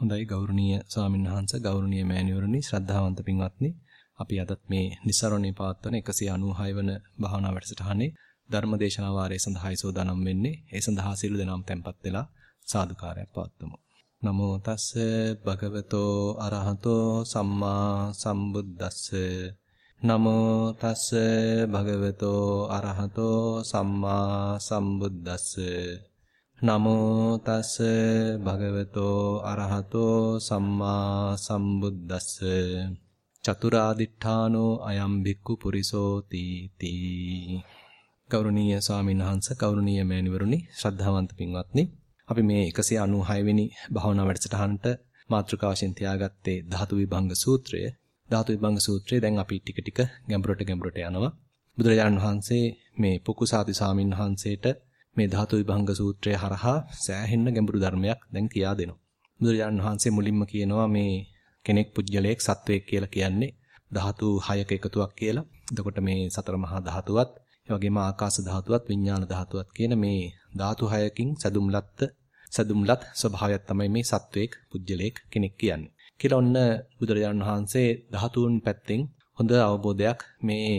හොඳයි ගෞරවනීය ස්වාමින්වහන්සේ ගෞරවනීය මෑණිවරණි ශ්‍රද්ධාවන්ත පින්වත්නි. අපි අදත් මේ નિසරණේ පවත්වන 196 වන භාවනා වැඩසටහනේ ධර්මදේශනා වාරයේ සඳහායි සෝදානම් වෙන්නේ. ඒ සඳහා සියලු දෙනාම tempත් වෙලා සාදුකාරයක් පවත්වමු. නමෝ තස්ස භගවතෝ අරහතෝ සම්මා සම්බුද්දස්ස. නමෝ තස්ස භගවතෝ අරහතෝ සම්මා සම්බුද්දස්ස. නමෝ තස් භගවතෝ අරහතෝ සම්මා සම්බුද්දස්ස. චතුරාදිඨානෝ අයම් භික්ඛු පුරිසෝ තීති. ගෞරවනීය ස්වාමීන් වහන්සේ ගෞරවනීය මෑණිවරුනි ශ්‍රද්ධාවන්ත පින්වත්නි අපි මේ 196 වෙනි භාවනා වැඩසටහනට මාතෘකා වශයෙන් තියාගත්තේ ධාතු විභංග සූත්‍රය. ධාතු විභංග සූත්‍රය දැන් අපි ටික ටික ගැඹුරට ගැඹුරට යනවා. බුදුරජාණන් වහන්සේ මේ පුකුසාති ස්වාමීන් වහන්සේට මේ ධාතු විභංග සූත්‍රය හරහා සෑහෙන්න ගැඹුරු ධර්මයක් දැන් කියා දෙනවා. බුදුරජාණන් වහන්සේ මුලින්ම කියනවා මේ කෙනෙක් පුජ්‍යලයක් සත්වයක් කියලා කියන්නේ ධාතු 6ක එකතුවක් කියලා. එතකොට මේ සතර මහා ධාතුවත්, ඒ වගේම ආකාශ ධාතුවත්, විඥාන ධාතුවත් කියන මේ ධාතු 6කින් සදුම්ලත් සදුම්ලත් ස්වභාවයක් තමයි මේ සත්වයක් පුජ්‍යලයක් කෙනෙක් කියන්නේ. කියලා ඔන්න බුදුරජාණන් වහන්සේ ධාතුන් පැත්තෙන් හොඳ අවබෝධයක් මේ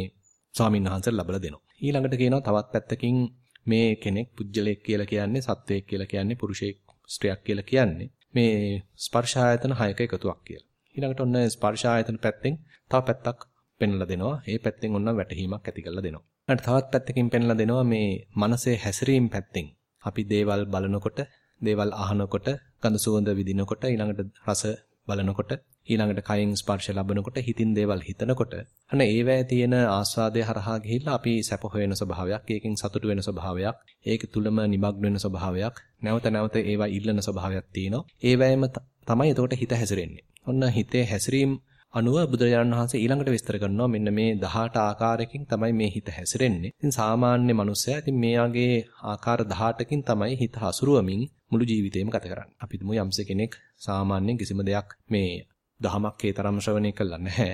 ස්වාමීන් වහන්සේට ලබලා දෙනවා. ඊළඟට කියනවා තවත් පැත්තකින් මේ කෙනෙක් පුජ්‍යලයක් කියලා කියන්නේ සත්වයක් කියලා කියන්නේ පුරුෂයෙක් ස්ත්‍රියක් කියලා කියන්නේ මේ ස්පර්ශ ආයතන හයක එකතුවක් කියලා. ඊළඟට ඔන්න ස්පර්ශ ආයතන පැත්තෙන් තව පැත්තක් පෙන්ලා දෙනවා. ඒ පැත්තෙන් ඔන්න වැටහීමක් ඇති කරලා දෙනවා. ඊට තවත් පැත්තකින් පෙන්ලා දෙනවා මේ මනසේ හැසිරීම පැත්තෙන්. අපි දේවල් බලනකොට, දේවල් අහනකොට, ගඳ සුවඳ විඳිනකොට, ඊළඟට රස බලනකොට ඊළඟට කයෙන් ස්පර්ශ ලැබනකොට හිතින් දේවල් හිතනකොට අන්න ඒවැය තියෙන ආස්වාදය හරහා ගිහිල්ලා අපි සැප හොයන ස්වභාවයක් ඒකෙන් සතුටු වෙන ස්වභාවයක් ඒක තුලම නිමග්න වෙන ස්වභාවයක් නැවත නැවත ඒවා ඉල්ලන ස්වභාවයක් තියෙනවා ඒවැයම තමයි එතකොට හිත හැසිරෙන්නේ ඔන්න හිතේ හැසිරීම අනුව බුදුරජාණන් වහන්සේ ඊළඟට විස්තර කරනවා මෙන්න මේ 18 ආකාරයකින් තමයි මේ හිත හැසිරෙන්නේ. ඉතින් සාමාන්‍ය මනුස්සයා ඉතින් මෙයාගේ ආකාර 18කින් තමයි හිත හසුරුවමින් මුළු ජීවිතේම ගත කරන්නේ. අපි තුමු යම්ස කෙනෙක් සාමාන්‍යයෙන් කිසිම දෙයක් මේ දහමක් ඒ තරම් ශ්‍රවණය කළා නැහැ.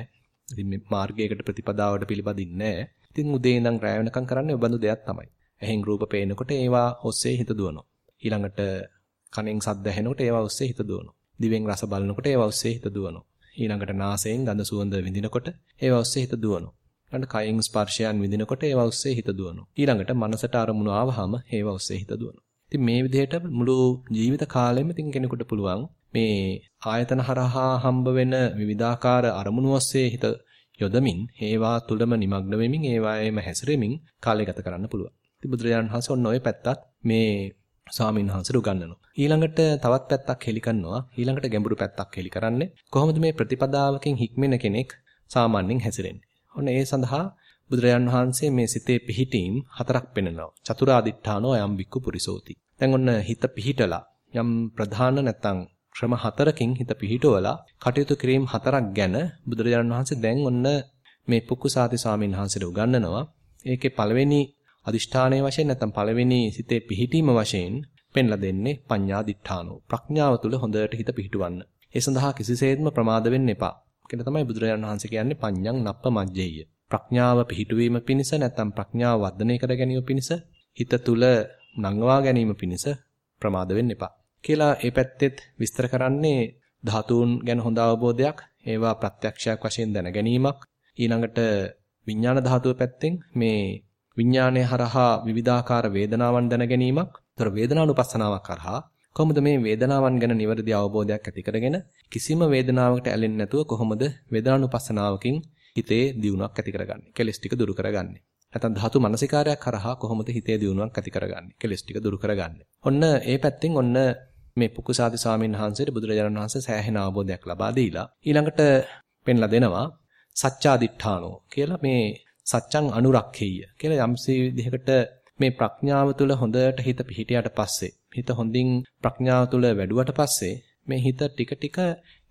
ඉතින් මේ මාර්ගයකට ප්‍රතිපදාවට පිළිපදින්නේ නැහැ. ඉතින් උදේ ඉඳන් රැය වෙනකම් කරන්නේ ඔබඳු දෙයක් තමයි. ඇහෙන් රූප පේනකොට ඒවා ඔස්සේ හිත දුවනවා. ඊළඟට කනෙන් ශබ්ද ඇහෙනකොට ඒවා ඔස්සේ හිත දුවනවා. දිවෙන් රස බලනකොට ඒවා ඔස්සේ හිත දුවනවා. ඊළඟට නාසයෙන් ගඳ සුවඳ විඳිනකොට ඒවා ඔස්සේ හිත දුවනවා. ඊළඟට කයින් ස්පර්ශයන් විඳිනකොට ඒවා ඔස්සේ හිත දුවනවා. ඊළඟට මනසට අරමුණු ආවහම ඒවා ඔස්සේ හිත දුවනවා. ඉතින් මේ විදිහට මුළු ජීවිත කාලෙම ඉතින් කෙනෙකුට පුළුවන් මේ ආයතන හරහා හම්බ වෙන විවිධාකාර අරමුණු ඔස්සේ හිත යොදමින් ඒවා තුලම নিমগ্ন වෙමින් ඒවායේම හැසිරෙමින් කාලය ගත කරන්න පුළුවන්. ඉතින් බුදුරජාණන් වහන්සේ ඔන්න ඔය පැත්තත් මේ ස්වාමීන් වහන්සේට උගන්වනවා. ඊළඟට තවත් පැත්තක් හෙලි කරනවා. ඊළඟට ගැඹුරු පැත්තක් හෙලි කරන්නේ කොහොමද මේ ප්‍රතිපදාවකින් හික්මෙන කෙනෙක් සාමාන්‍යයෙන් හැසිරෙන්නේ. ඔන්න ඒ සඳහා බුදුරජාන් වහන්සේ මේ සිතේ පිහිටීම් හතරක් පෙන්නනවා. චතුරාදිඨානෝ යම් වික්කු පුරිසෝති. දැන් ඔන්න හිත පිහිටලා යම් ප්‍රධාන නැත්තම් ක්‍රම හතරකින් හිත පිහිටවලා කටයුතු කිරීම හතරක් ගැන බුදුරජාණන් වහන්සේ දැන් ඔන්න මේ පුක්කුසාති ස්වාමීන් වහන්සේට උගන්වනවා. ඒකේ පළවෙනි අදිෂ්ඨානයේ වශයෙන් නැත්නම් පළවෙනි සිතේ පිහිටීම වශයෙන් පෙන්ලා දෙන්නේ පඤ්ඤා දිඨානෝ. ප්‍රඥාව තුල හොඳට හිත පිහිටවන්න. ඒ සඳහා කිසිසේත්ම ප්‍රමාද වෙන්න එපා. කියලා තමයි බුදුරජාණන් වහන්සේ කියන්නේ පඤ්ඤං නප්ප මජ්ජෙය්‍ය. ප්‍රඥාව පිහිටුවීම පිණිස නැත්නම් ප්‍රඥාව වර්ධනය කර ගැනීම පිණිස හිත තුල නංවා ගැනීම පිණිස ප්‍රමාද වෙන්න එපා. කියලා ඒ පැත්තෙත් විස්තර කරන්නේ ධාතුන් ගැන හොඳ අවබෝධයක්, ඒවා ප්‍රත්‍යක්ෂයක් වශයෙන් දැන ගැනීමක්. ඊළඟට විඥාන ධාතුව පැත්තෙන් මේ විඥානය හරහා විවිධාකාර වේදනාවන් දැන ගැනීමක්. ඒතර වේදනානුපස්සනාවක් කරහා කොහොමද මේ වේදනාවන් ගැන නිවැරදි අවබෝධයක් ඇති කරගෙන කිසිම වේදනාවකට ඇලෙන්නේ නැතුව කොහොමද වේදනානුපස්සනාවකින් හිතේ දියුණුවක් ඇති කරගන්නේ? කෙලස් ටික දුරු කරගන්නේ. නැත්නම් ධාතු මනසිකාරයක් කරහා කොහොමද හිතේ දියුණුවක් ඇති කරගන්නේ? කෙලස් ටික දුරු කරගන්නේ. ඔන්න ඒ පැත්තෙන් ඔන්න මේ පුකුසාති ස්වාමීන් වහන්සේට බුදුරජාණන් වහන්සේ සෑහෙන අවබෝධයක් ලබා දීලා ඊළඟට පෙන්ලා දෙනවා සත්‍යාදිඨානෝ කියලා මේ සත්‍යං අනුරක්ඛේය කියලා යම්සේ විදිහකට මේ ප්‍රඥාව තුළ හොඳට හිත පිහිටියට පස්සේ හිත හොඳින් ප්‍රඥාව තුළ වැඩුවට පස්සේ මේ හිත ටික ටික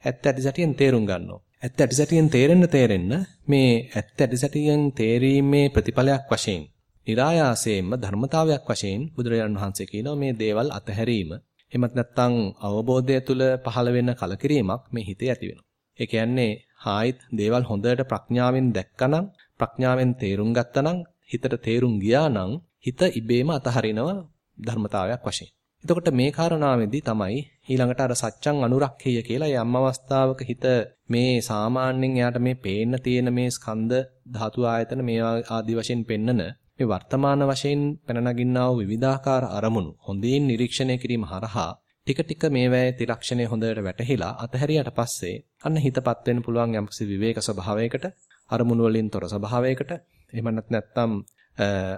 ඇත්ත ඇති සැටියෙන් තේරුම් ගන්නවා. ඇත්ත ඇති සැටියෙන් තේරෙන්න තේරෙන්න මේ ඇත්ත ඇති සැටියෙන් තේරීමේ ප්‍රතිඵලයක් වශයෙන් નિરાයාසයෙන්ම ධර්මතාවයක් වශයෙන් බුදුරජාණන් වහන්සේ කියනවා මේ දේවල් අතහැරීම එමත් නැත්නම් අවබෝධය තුළ පහළ වෙන කලකිරීමක් මේ හිතේ ඇති වෙනවා. ඒ කියන්නේ හායිත් දේවල් හොඳට ප්‍රඥාවෙන් දැක්කනම් ප්‍රඥාවෙන් තේරුම් ගත්තනම් හිතට තේරුම් ගියා නම් හිත ඉබේම අතහරිනවා ධර්මතාවයක් වශයෙන්. එතකොට මේ කාරණාවේදී තමයි ඊළඟට අර සත්‍යං අනුරක්ඛේය කියලා යම් අවස්ථාවක හිත මේ සාමාන්‍යයෙන් එයාට මේ පේන්න තියෙන මේ ස්කන්ධ ධාතු ආයතන මේ ආදි වශයෙන් පෙන්නන මේ වර්තමාන වශයෙන් පැන නගින්නා වූ විවිධාකාර අරමුණු හොඳින් නිරීක්ෂණය කිරීම හරහා ටික ටික මේවැයේ ත්‍රිලක්ෂණය හොඳට වැටහිලා අතහැරියට පස්සේ අන්න හිතපත් වෙන්න පුළුවන් යම්කිසි විවේක ස්වභාවයකට අරමුණු වලින් තොර ස්වභාවයකට එහෙම නැත්නම්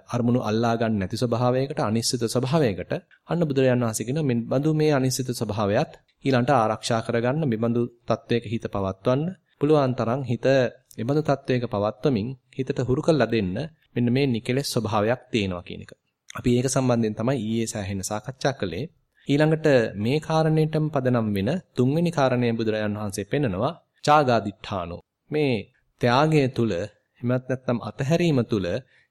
අරමුණු අල්ලා ගන්න නැති ස්වභාවයකට අනිශ්චිත ස්වභාවයකට අන්න බුදුරජාණන් වහන්සේ කියන මේ බඳු මේ අනිශ්චිත ස්වභාවයත් ඊළඟට ආරක්ෂා කරගන්න මේ බඳු තත්වයක හිත පවත්වන්න. පුළුවන් තරම් හිත මේ බඳු තත්වයක පවත්වමින් හිතට හුරු කරලා දෙන්න මෙන්න මේ නිකලස් ස්වභාවයක් තියෙනවා කියන එක. අපි ඒක සම්බන්ධයෙන් තමයි ඊයේ සෑහෙන සාකච්ඡා කළේ. ඊළඟට මේ කාරණේටම පදනම් වෙන තුන්වෙනි කාරණය බුදුරජාණන් වහන්සේ පෙන්නනවා චාගාදිඨානෝ. මේ ත්‍යාගය තුල එමත් නැත්නම් අතහැරීම තුල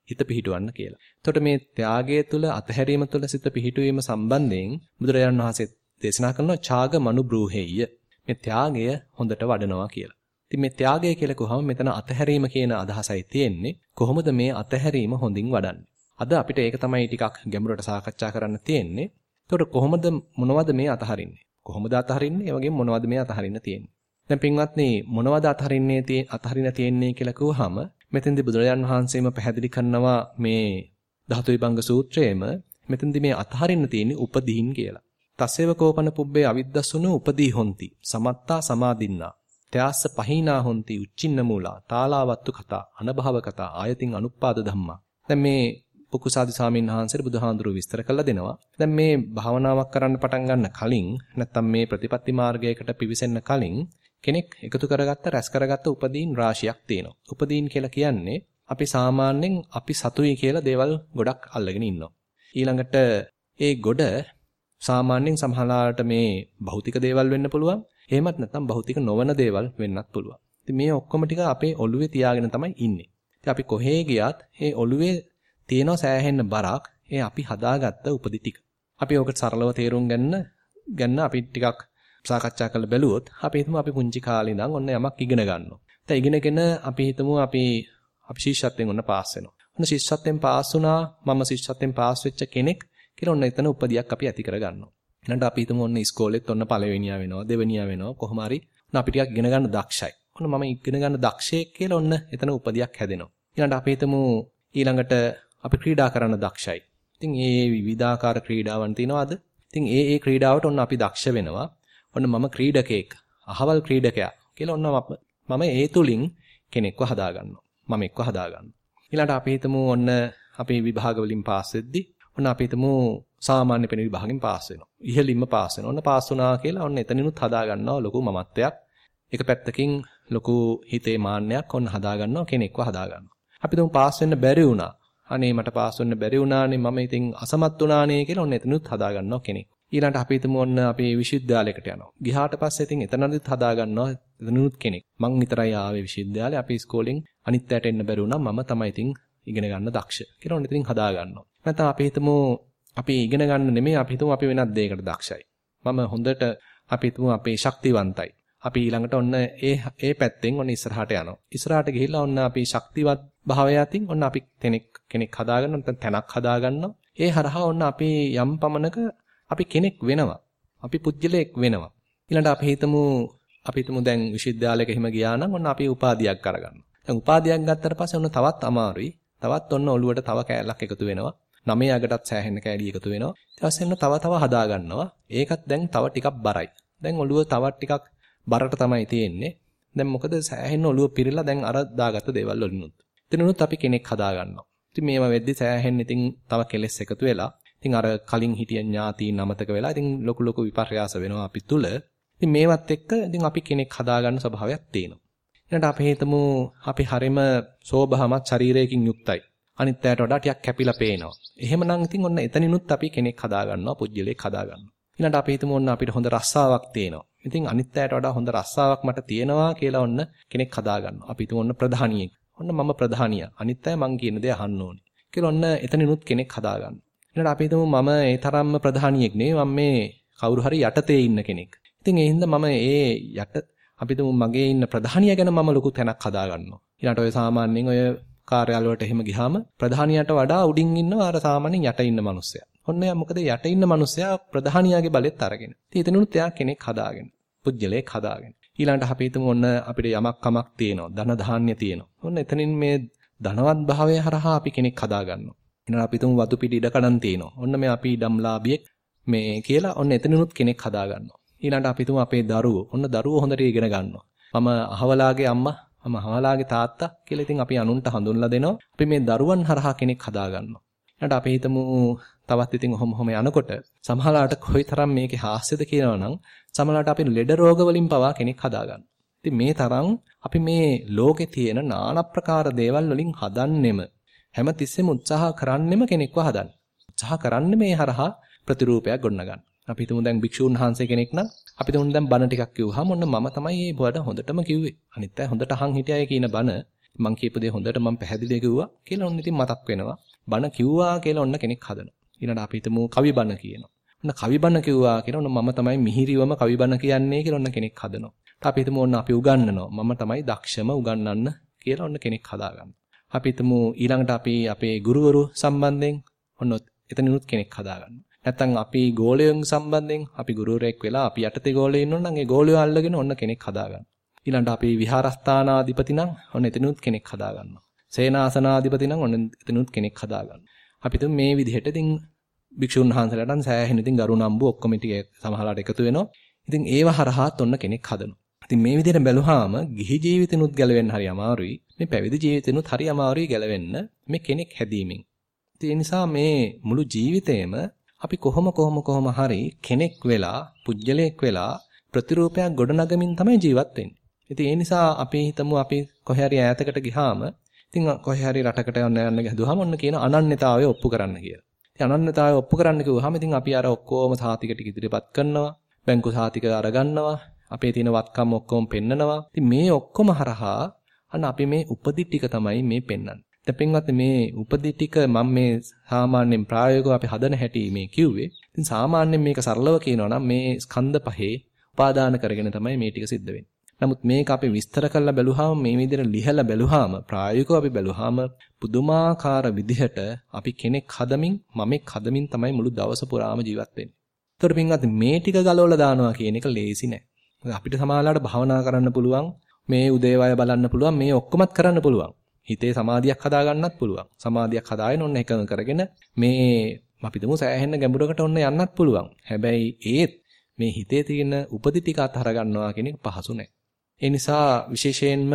හිත පිහිටවන්න කියලා. එතකොට මේ ත්‍යාගය තුල අතහැරීම තුල සිත පිහිටුවීම සම්බන්ධයෙන් බුදුරජාණන් වහන්සේ දේශනා කරනවා ඡාග මනුබ්‍රූහෙය්‍ය. මේ ත්‍යාගය හොඳට වඩනවා කියලා. ඉතින් මේ ත්‍යාගය කියලා කොහොම මෙතන අතහැරීම කියන අදහසයි තියෙන්නේ. කොහොමද මේ අතහැරීම හොඳින් වඩන්නේ? අද අපිට ඒක තමයි ටිකක් ගැඹුරට සාකච්ඡා කරන්න තියෙන්නේ. එතකොට කොහොමද මොනවද මේ අතහරින්නේ? කොහොමද අතහරින්නේ? ඒ වගේම මොනවද මේ අතහරින්න තියෙන්නේ? දැන් පින්වත්නි මොනවද අතහරින්නේ තියෙ අතහරින්න තියෙන්නේ කියලා කිව්වහම මෙතෙන්දී බුදුරජාන් වහන්සේම පැහැදිලි කරනවා මේ ධාතු විභංග සූත්‍රයේම මෙතෙන්දී මේ අතහරින්න තියෙන්නේ උපදීන් කියලා. තස්සේව කෝපන පුබ්බේ අවිද්දසුණු උපදී හොಂತಿ සමත්තා සමාදින්නා ත්‍යාස්ස පහිනා හොಂತಿ උච්චින්න මූලා තාලාවත්තු කතා අනභව කතා ආයතින් අනුප්පාද ධම්මා දැන් මේ පුකුසාදි සාමීන් වහන්සේට බුදුහාඳුරු විස්තර කළා දෙනවා දැන් මේ භාවනාවක් කරන්න පටන් ගන්න කලින් නැත්තම් මේ ප්‍රතිපත්ති මාර්ගයකට පිවිසෙන්න කලින් කෙනෙක් එකතු කරගත්ත රැස් කරගත්ත උපදීන් රාශියක් තියෙනවා. උපදීන් කියලා කියන්නේ අපි සාමාන්‍යයෙන් අපි සතුයි කියලා දේවල් ගොඩක් අල්ලගෙන ඉන්නවා. ඊළඟට ඒ ගොඩ සාමාන්‍යයෙන් සමහරලාට මේ භෞතික දේවල් වෙන්න පුළුවන්. එහෙමත් නැත්නම් භෞතික නොවන දේවල් වෙන්නත් පුළුවන්. ඉතින් මේ ඔක්කොම ටික අපේ ඔළුවේ තියාගෙන තමයි ඉන්නේ. ඉතින් අපි කොහේ ගියත් මේ ඔළුවේ තියෙන සෑහෙන්න බරක් ඒ අපි හදාගත්ත උපදි ටික. අපි ඕකට සරලව තේරුම් ගන්න ගන්න අපි ටිකක් සාකච්ඡා කරලා බැලුවොත් අපි හිතමු අපි පුංචි කාලේ ඉඳන් ඔන්න යමක් ඉගෙන ගන්නවා. දැන් ඉගෙනගෙන අපි හිතමු අපි අපි ශිෂ්‍යත්වයෙන් ඔන්න පාස් වෙනවා. ඔන්න ශිෂ්‍යත්වයෙන් පාස් වුණා මම ශිෂ්‍යත්වයෙන් පාස් වෙච්ච කෙනෙක් කියලා ඔන්න එතන උපදියක් අපි ඇති කර ගන්නවා. ඊළඟට අපි හිතමු ඔන්න ඉස්කෝලෙත් ඔන්න පළවෙනියා වෙනවා දෙවෙනියා වෙනවා කොහොම හරි ඔන්න අපි ටිකක් ඉගෙන ගන්න දක්ෂයි. ඔන්න මම ඉගෙන ගන්න දක්ෂයෙක් කියලා ඔන්න එතන උපදියක් හැදෙනවා. ඊළඟට අපි හිතමු ඊළඟට අපි ක්‍රීඩා කරන්න දක්ෂයි. ඉතින් ඒ විවිධාකාර ක්‍රීඩාවන් තියෙනවාද? ඉතින් ඒ ඒ ක්‍රීඩාවට ඔන්න අපි දක්ෂ වෙනවා. ඔන්න මම ක්‍රීඩකයෙක්, අහවල් ක්‍රීඩකයා කියලා ඔන්න මම ඒ තුලින් කෙනෙක්ව හදාගන්නවා. මම එක්ව හදාගන්නවා. ඊළඟට අපි හිතමු ඔන්න අපි විභාග වලින් පාස් වෙද්දි ඔන්න අපි හිතමු සාමාන්‍ය පෙළ විභාගෙන් පාස් වෙනවා. ඉහළින්ම පාස් වෙනවා. ඔන්න පාස් වුණා කියලා ඔන්න එතනිනුත් හදාගන්නවා ලොකු මමත්වයක්. එක පැත්තකින් ලොකු හිතේ මාන්නයක් ඔන්න හදාගන්නවා කෙනෙක්ව හදාගන්නවා. අපි තුමු පාස් වෙන්න බැරි වුණා. අනේ මට පාස් වෙන්න බැරි වුණානේ මම ඉතින් අසමත් වුණානේ කියලා ඔන්න එතනිනුත් හදාගන්නවා කෙනෙක්. ඊළඟට අපි හිතමු ඔන්න අපි විශ්වවිද්‍යාලයකට යනවා. ගිහාට පස්සේ ඉතින් එතනදිත් හදා ගන්නවා එතනුත් කෙනෙක්. මං විතරයි ආවේ විශ්වවිද්‍යාලේ. අපි ඉස්කෝලෙන් අනිත් අයට එන්න බැරි වුණා. මම තමයි ඉතින් ඉගෙන ගන්න දක්ෂ. කියලා ඔන්න ඉතින් හදා ගන්නවා. නැත්නම් අපි හිතමු අපි ඉගෙන ගන්න නෙමෙයි අපි හිතමු අපි වෙනත් දෙයකට දක්ෂයි. මම හොඳට අපි හිතමු අපේ ශක්තිවන්තයි. අපි ඊළඟට ඔන්න ඒ ඒ පැත්තෙන් ඔන්න ඉස්සරහට යනවා. ඉස්සරහට ගිහිල්ලා ඔන්න අපි ශක්තිවත් භාවය අතින් ඔන්න අපි කෙනෙක් කෙනෙක් හදාගන්න නැත්නම් තැනක් හදාගන්නවා. ඒ හරහා ඔන්න අපි යම් පමණක අපි කෙනෙක් වෙනවා. අපි පුජ්‍යලයක් වෙනවා. ඊළඟට අපි හිතමු අපි හිතමු දැන් විශ්වවිද්‍යාලයක එහෙම ගියා නම් ඔන්න අපි උපාධියක් කරගන්නවා. දැන් උපාධියක් ගත්තට පස්සේ ඔන්න තවත් අමාරුයි. තවත් ඔන්න ඔළුවට තව කෑල්ලක් එකතු වෙනවා. නමේ අගටත් සෑහෙන කෑලි එකතු වෙනවා. ඊට පස්සේ ඔන්න තව තව හදා ගන්නවා. ඒකත් දැන් තව ටිකක් බරයි. දැන් ඔළුව තවත් ටිකක් බරට තමයි තියෙන්නේ. දැන් මොකද සෑහෙන ඔළුව පිරিলা දැන් අර දාගත්ත දේවල් වලිනුත්. එතනනුත් අපි කෙනෙක් හදා ගන්නවා. ඉතින් මේවා වෙද්දි සෑහෙන ඉතින් තව කෙලස් එකතු වෙලා ඉතින් අර කලින් හිටිය ඥාතීන් අමතක වෙලා ඉතින් ලොකු ලොකු විපර්යාස වෙනවා අපි තුල. ඉතින් මේවත් එක්ක ඉතින් අපි කෙනෙක් හදාගන්න ස්වභාවයක් තියෙනවා. ඊළඟට අපි හිතමු අපි හරීම සෝභාමත් ශරීරයකින් යුක්තයි. අනිත් අයට වඩා ටිකක් කැපිලා පේනවා. එහෙමනම් ඉතින් ඔන්න එතනිනුත් අපි කෙනෙක් හදාගන්නවා, පුජ්‍යලයක් හදාගන්නවා. ඊළඟට අපි හිතමු ඔන්න අපිට හොඳ රස්සාවක් තියෙනවා. ඉතින් අනිත් අයට වඩා හොඳ රස්සාවක් මට තියෙනවා කියලා ඔන්න කෙනෙක් හදාගන්නවා. අපි හිතමු ඔන්න ප්‍රධානියෙක්. ඔන්න මම ප්‍රධානියා. අනිත් අය මං කියන දේ අහන්න ඕනේ. කියලා ඔන්න එතනිනුත් කෙනෙක් හදාගන්නවා. ඊළඟට අපි හිතමු මම ඒ තරම්ම ප්‍රධානියෙක් නෙවෙයි මම මේ කවුරු හරි යටතේ ඉන්න කෙනෙක්. ඉතින් ඒ හින්දා මම ඒ යට අපි හිතමු මගේ ඉන්න ප්‍රධානියා ගැන මම ලොකු තැනක් හදා ගන්නවා. ඊළඟට ඔය සාමාන්‍යයෙන් ඔය කාර්යාල වලට එහෙම ගියාම ප්‍රධානියට වඩා උඩින් ඉන්නවා අර සාමාන්‍යයෙන් යට ඉන්න මිනිස්සයා. ඔන්න එයා මොකද යට ඉන්න මිනිස්සයා ප්‍රධානියාගේ බලෙත් අරගෙන. ඉතින් එතනුත් එයා කෙනෙක් හදාගෙන. පුජ්‍යලයක් හදාගෙන. ඊළඟට අපි හිතමු ඔන්න අපිට යමක් කමක් තියෙනවා. ධන ධාන්‍ය තියෙනවා. ඔන්න එතනින් මේ ධනවත් භාවය හරහා අපි කෙනෙක් හදා ගන්නවා. ඊළඟ අපි හිතමු වතු පිටි ඉඩකඩම් තියෙනවා. ඔන්න මේ අපි ඉඩම්ලාභියෙක් මේ කියලා ඔන්න එතනිනුත් කෙනෙක් හදා ගන්නවා. ඊළඟට අපි හිතමු අපේ දරුවෝ. ඔන්න දරුවෝ හොඳට ඉගෙන ගන්නවා. මම අහවලාගේ අම්මා, මම අහවලාගේ තාත්තා කියලා ඉතින් අපි අනුන්ට හඳුන්ලා දෙනවා. අපි මේ දරුවන් හරහා කෙනෙක් හදා ගන්නවා. ඊළඟට අපි හිතමු තවත් ඉතින් ඔහොම ඔහොම යනකොට සමහරලාට කොයිතරම් මේකේ හාස්‍යද කියනවනම් සමහරලාට අපි ලෙඩ රෝග වලින් පවා කෙනෙක් හදා ගන්නවා. ඉතින් මේ තරම් අපි මේ ලෝකේ තියෙන নানা ප්‍රකාර දේවල් වලින් හදන්නෙම හැම තිස්සෙම උත්සාහ කරන්නෙම කෙනෙක්ව හදන්න. උත්සාහ කරන්නේ මේ හරහා ප්‍රතිරූපයක් ගොඩනගන්න. අපි හිතමු දැන් භික්ෂූන් වහන්සේ කෙනෙක් නම් අපි තුන් දැන් බණ ටිකක් කිව්වහම ඔන්න මම තමයි මේ බඩ හොඳටම කිව්වේ. අනිත් අය හොඳට අහන් හිටියයි කියන බණ මං කියපු දේ හොඳට මං පැහැදිලිව කිව්වා කියලා ඔන්න ඉතින් මතක් වෙනවා. බණ කිව්වා කියලා ඔන්න කෙනෙක් හදනවා. ඊළඟට අපි හිතමු කවි බණ කියනවා. ඔන්න කවි බණ කිව්වා කියලා ඔන්න මම තමයි මිහිරිවම කවි බණ කියන්නේ කියලා ඔන්න කෙනෙක් හදනවා. අපි හිතමු ඔන්න අපි උගන්වනවා. මම තමයි දක්ෂම උගන්වන්න කියලා ඔන්න කෙනෙක් හදාගන්නවා. අපි හිතමු ඊළඟට අපි අපේ ගුරුවරු සම්බන්ධයෙන් ඔන්න එතනිනුත් කෙනෙක් හදාගන්නවා. නැත්තම් අපි ගෝලයෙන් සම්බන්ධයෙන් අපි ගුරුවරයෙක් වෙලා අපි යටතේ ගෝලයෙ ඉන්නොත් නම් ඒ ගෝලය අල්ලගෙන ඔන්න කෙනෙක් හදාගන්නවා. ඊළඟට අපි විහාරස්ථානාධිපති නම් ඔන්න එතනිනුත් කෙනෙක් හදාගන්නවා. සේනාසනාධිපති නම් ඔන්න එතනිනුත් කෙනෙක් හදාගන්නවා. අපි තුන් මේ විදිහට ඉතින් භික්ෂුන් වහන්සේලාටන් සෑහෙන ඉතින් ගරු නම්බු ඔක්කොම ටික සමහරලාට එකතු වෙනවා. ඉතින් ඒව හරහාත් ඔන්න කෙනෙක් හදනවා. ඉතින් මේ විදිහට බැලුවාම ගිහි ජීවිතෙනුත් ගැලවෙන්න හරි අමාරුයි. මේ පැවිදි ජීවිතෙනුත් හරි අමාරුයි ගැලවෙන්න මේ කෙනෙක් හැදීමෙන්. ඒ නිසා මේ මුළු ජීවිතේම අපි කොහොම කොහොම කොහොම හරි කෙනෙක් වෙලා, පුජ්‍යලයක් වෙලා ප්‍රතිරූපයක් ගොඩනගමින් තමයි ජීවත් වෙන්නේ. ඉතින් ඒ නිසා අපි හිතමු අපි කොහේ හරි ඈතකට ගිහාම ඉතින් කොහේ හරි රටකට යන්න යන්න ගහදුවාම ඔන්න කියන අනන්‍යතාවය ඔප්පු කරන්න කියලා. ඉතින් අනන්‍යතාවය ඔප්පු කරන්න කිව්වහම ඉතින් අපි අර ඔක්කොම සාතික ටික ඉදිරිපත් කරනවා. බැංකු සාතික අරගන්නවා. අපේ තියෙන වත්කම් ඔක්කොම පෙන්නනවා. ඉතින් මේ ඔක්කොම හරහා අන්න අපි මේ උපදි ටික තමයි මේ පෙන්වන්නේ. දැන් පින්වත් මේ උපදි ටික මම මේ සාමාන්‍යයෙන් ප්‍රායෝගිකව අපි හදන හැටි මේ කිව්වේ. ඉතින් සාමාන්‍යයෙන් මේක සරලව කියනවා නම් මේ ස්කන්ධ පහේ උපාදාන කරගෙන තමයි මේ ටික සිද්ධ වෙන්නේ. නමුත් මේක අපි විස්තර කරලා බැලුවාම මේ විදිහට ලිහලා බැලුවාම ප්‍රායෝගිකව අපි බැලුවාම පුදුමාකාර විදිහට අපි කෙනෙක් හදමින් මමෙක් හදමින් තමයි මුළු දවස පුරාම ජීවත් වෙන්නේ. ඒතකොට පින්වත් මේ ටික ගලවලා දානවා කියන එක ලේසි නෑ. අපිට සමාලාවට භවනා කරන්න පුළුවන් මේ උදේවය බලන්න පුළුවන් මේ ඔක්කොමත් කරන්න පුළුවන්. හිතේ සමාධියක් හදාගන්නත් පුළුවන්. සමාධියක් හදාගෙන ඔන්න එකඟ කරගෙන මේ අපි තුමු සෑහෙන ගැඹුරකට ඔන්න යන්නත් පුළුවන්. හැබැයි ඒත් මේ හිතේ තියෙන උපදි ටික අතහර ගන්නවා කියන එක පහසු නෑ. ඒ නිසා විශේෂයෙන්ම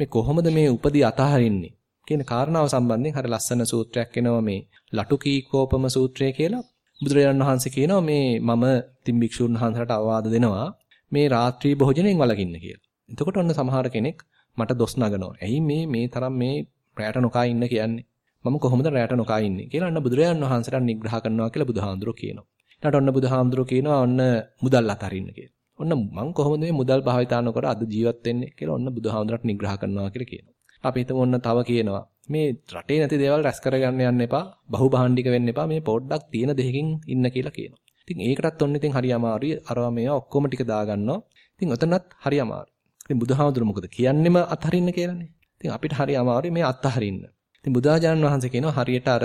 මේ කොහොමද මේ උපදී අතහරින්නේ කියන කාරණාව සම්බන්ධයෙන් හරිය ලස්සන සූත්‍රයක් එනවා මේ ලටුකීකෝපම සූත්‍රය කියලා. බුදුරජාණන් වහන්සේ කියනවා මේ මම තින් භික්ෂුන් වහන්සේලාට අවවාද දෙනවා මේ රාත්‍රී භෝජනයෙන් වළකින්න කියලා. එතකොට ඔන්න සමහර කෙනෙක් මට දොස් නගනවා. ඇයි මේ මේ තරම් මේ රැයට නොකා ඉන්න කියන්නේ? මම කොහොමද රැයට නොකා ඉන්නේ කියලා අන්න බුදුරජාණන් වහන්සේට නිග්‍රහ කරනවා කියලා බුදුහාඳුරෝ කියනවා. ඊට ඔන්න බුදුහාඳුරෝ කියනවා ඔන්න මුදල් අතරින්න කියලා. ඔන්න මං කොහොමද මේ මුදල් භාවිතා නොකර අද ජීවත් වෙන්නේ කියලා ඔන්න බුදුහාමුදුරට නිග්‍රහ කරනවා කියලා කියනවා. අපි හිතමු ඔන්න තව කියනවා මේ රටේ නැති දේවල් රැස් කරගන්න යන්න එපා. බහුභාණ්ඩික වෙන්න එපා. මේ පොඩ්ඩක් තියෙන දෙයකින් ඉන්න කියලා කියනවා. ඉතින් ඒකටත් ඔන්න ඉතින් හරි අමාරුයි. අරවා මේවා ඔක්කොම ටික දාගන්නවා. ඉතින් ඔතනත් හරි අමාරුයි. ඉතින් බුදුහාමුදුර මොකද කියන්නෙම අත්හරින්න කියලානේ. ඉතින් අපිට හරි අමාරුයි මේ අත්හරින්න. ඉතින් බුදුආජානන් වහන්සේ කියනවා හරියට අර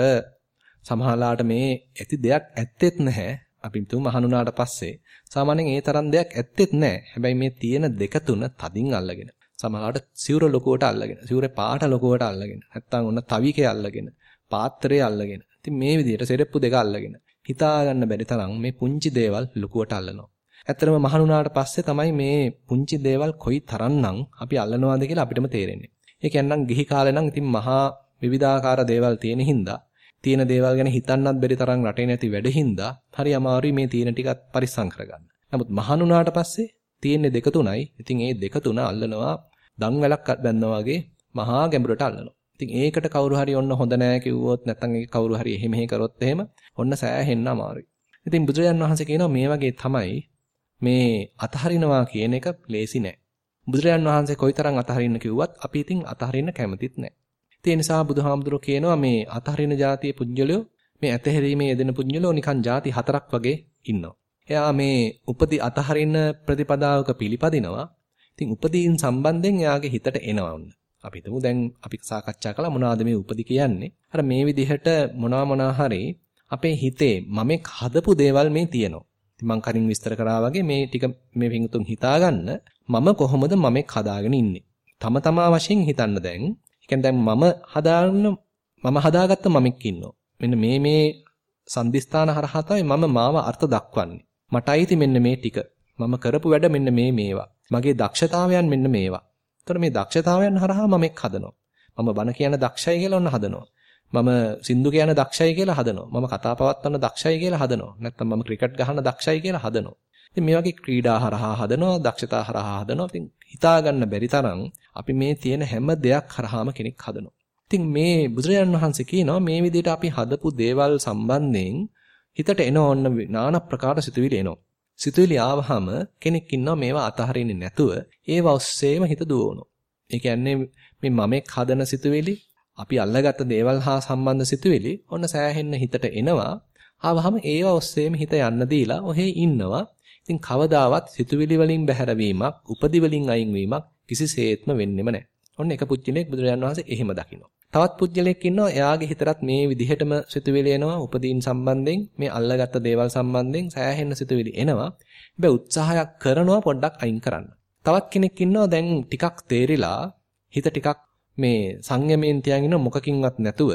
සමහරලාට මේ ඇති දෙයක් ඇත්තෙත් නැහැ. අපි තුමු මහණුනාට පස්සේ සාමාන්‍යයෙන් ඒ තරම් දෙයක් ඇත්තෙත් නැහැ. හැබැයි මේ තියෙන දෙක තුන තදින් අල්ලගෙන. සමහරවිට සිවුර ලොකුවට අල්ලගෙන, සිවුරේ පාට ලොකුවට අල්ලගෙන, නැත්තම් ඔන්න තවිකේ අල්ලගෙන, පාත්‍රය අල්ලගෙන. ඉතින් මේ විදිහට සෙරෙප්පු දෙක අල්ලගෙන හිතා ගන්න බැරි තරම් මේ පුංචි දේවල් ලොකුවට අල්ලනවා. ඇත්තටම මහණුනාට පස්සේ තමයි මේ පුංචි දේවල් කොයි තරම්නම් අපි අල්ලනවාද කියලා අපිටම තේරෙන්නේ. ඒ කියන්නම් ගිහි කාලේ නම් ඉතින් මහා විවිධාකාර දේවල් තියෙන හින්දා තියෙන දේවල් ගැන හිතන්නත් බැරි තරම් රටේ නැති වැඩහින්දා හරි අමාරුයි මේ තියෙන ටිකත් පරිස්සම් කරගන්න. නමුත් මහණුනාට පස්සේ තියෙන්නේ දෙක තුනයි. ඉතින් ඒ දෙක තුන අල්ලනවා දන් වැලක් බැන්නා වගේ මහා ගැඹුරට අල්ලනවා. ඉතින් ඒකට කවුරු හරි ඔන්න හොඳ නෑ කිව්වොත් නැත්නම් ඒක කවුරු හරි එහෙ මෙහෙ කරොත් එහෙම ඔන්න සෑහෙන්න අමාරුයි. ඉතින් බුදුරජාන් වහන්සේ කියනවා මේ වගේ තමයි මේ අතහරිනවා කියන එක ලේසි නෑ. බුදුරජාන් වහන්සේ කොයිතරම් අතහරින්න කිව්වත් අපි ඉතින් අතහරින්න කැමතිත් නෑ. ඒ නිසා බුදුහාමුදුරුවෝ කියනවා මේ අතහරින જાතිය පුජ්‍යලයෝ මේ ඇතහැරීමේ යෙදෙන පුජ්‍යලෝ නිකන් ಜಾති හතරක් වගේ ඉන්නවා. එයා මේ උපදි අතහරින ප්‍රතිපදාවක පිළිපදිනවා. ඉතින් උපදීන් සම්බන්ධයෙන් එයාගේ හිතට එනවා වුණ. අපි හිතමු දැන් අපි සාකච්ඡා කළා මොනවද මේ උපදි කියන්නේ? අර මේ විදිහට මොනවා මොනවා හරි අපේ හිතේ මමෙක් හදපු දේවල් මේ තියෙනවා. මං කලින් විස්තර කරා වගේ මේ ටික මේ පිංතුන් හිතාගන්න මම කොහොමද මමෙක් හදාගෙන ඉන්නේ. තම තමා වශයෙන් හිතන්න දැන්. ඒ දැන් මම හදාන්න මම හදාගත්ත මමෙක් ඉන්නවා. මෙන්න මේ මේ සම්දිස්ථාන හරහා තමයි මම මාව අර්ථ දක්වන්නේ. මට අයිති මෙන්න මේ ටික. මම කරපු වැඩ මෙන්න මේ මේවා. මගේ දක්ෂතාවයන් මෙන්න මේවා. එතකොට මේ දක්ෂතාවයන් හරහා මම එක් හදනවා. මම බණ කියන දක්ෂයි කියලා ඔන්න හදනවා. මම සින්දු කියන දක්ෂයි කියලා හදනවා. මම කතා පවත්වන දක්ෂයි කියලා හදනවා. නැත්නම් මම ක්‍රිකට් ගහන දක්ෂයි කියලා හදනවා. ඉතින් මේ වගේ ක්‍රීඩා හරහා හදනවා, දක්ෂතා හරහා හදනවා. ඉතින් හිතා ගන්න බැරි තරම් අපි මේ තියෙන හැම දෙයක් හරහාම කෙනෙක් හදනවා. ඉතින් මේ බුදුරජාණන් වහන්සේ කියනවා මේ විදිහට අපි හදපු දේවල් සම්බන්ධයෙන් හිතට එන ඕන්න নানা ප්‍රකාර සිතුවිලි එනවා. සිතුවිලි ආවහම කෙනෙක් ඉන්නවා මේවා අතහරින්නේ නැතුව ඒව ඔස්සේම හිත දුවනවා. ඒ කියන්නේ මේ මමෙක් හදන සිතුවිලි අපි අල්ලගත්ත දේවල් හා සම්බන්ධ සිතුවිලි ඔන්න සෑහෙන්න හිතට එනවා. ආවහම ඒව ඔස්සේම හිත යන්න දීලා ඔහේ ඉන්නවා. ඉතින් කවදාවත් සිතුවිලි වලින් බැහැරවීමක්, උපදි වලින් අයින් වීමක් කිසිසේත්ම වෙන්නෙම නැහැ. ඔන්න එක පුච්චිලෙක් බුදුරජාන් වහන්සේ එහෙම දකිනවා. තවත් පුජ්‍යලෙක් ඉන්නවා එයාගේ හිතරත් මේ විදිහටම සිතුවිලි එනවා උපදීන් සම්බන්ධයෙන් මේ අල්ලගත්ත දේවල් සම්බන්ධයෙන් සෑහෙන්න සිතුවිලි එනවා හැබැයි උත්සාහයක් කරනවා පොඩ්ඩක් අයින් කරන්න තවත් කෙනෙක් ඉන්නවා දැන් ටිකක් තේරිලා හිත ටිකක් මේ සංයමයෙන් තියාගෙන මොකකින්වත් නැතුව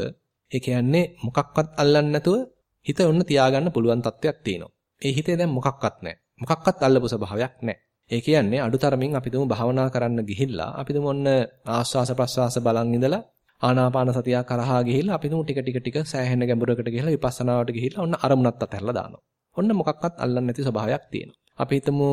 ඒ කියන්නේ මොකක්වත් අල්ලන්නේ නැතුව හිත ඔන්න තියාගන්න පුළුවන් තත්ත්වයක් තියෙනවා ඒ හිතේ දැන් මොකක්වත් නැහැ මොකක්වත් අල්ලපු ස්වභාවයක් නැහැ ඒ කියන්නේ අඩුතරමින් අපි තුමු භාවනා කරන්න ගිහිල්ලා අපි තුමු ඔන්න ආස්වාස ප්‍රස්වාස බලන් ඉඳලා ආනාපාන සතිය කරහා ගිහිල්ලා අපි තුමු ටික ටික ටික සෑහෙන ගැඹුරකට ගිහිල්ලා විපස්සනාවට ගිහිල්ලා ඔන්න අරමුණත් අතහැරලා දානවා. ඔන්න මොකක්වත් අල්ලන්නේ නැති ස්වභාවයක් තියෙනවා. අපි හිතමු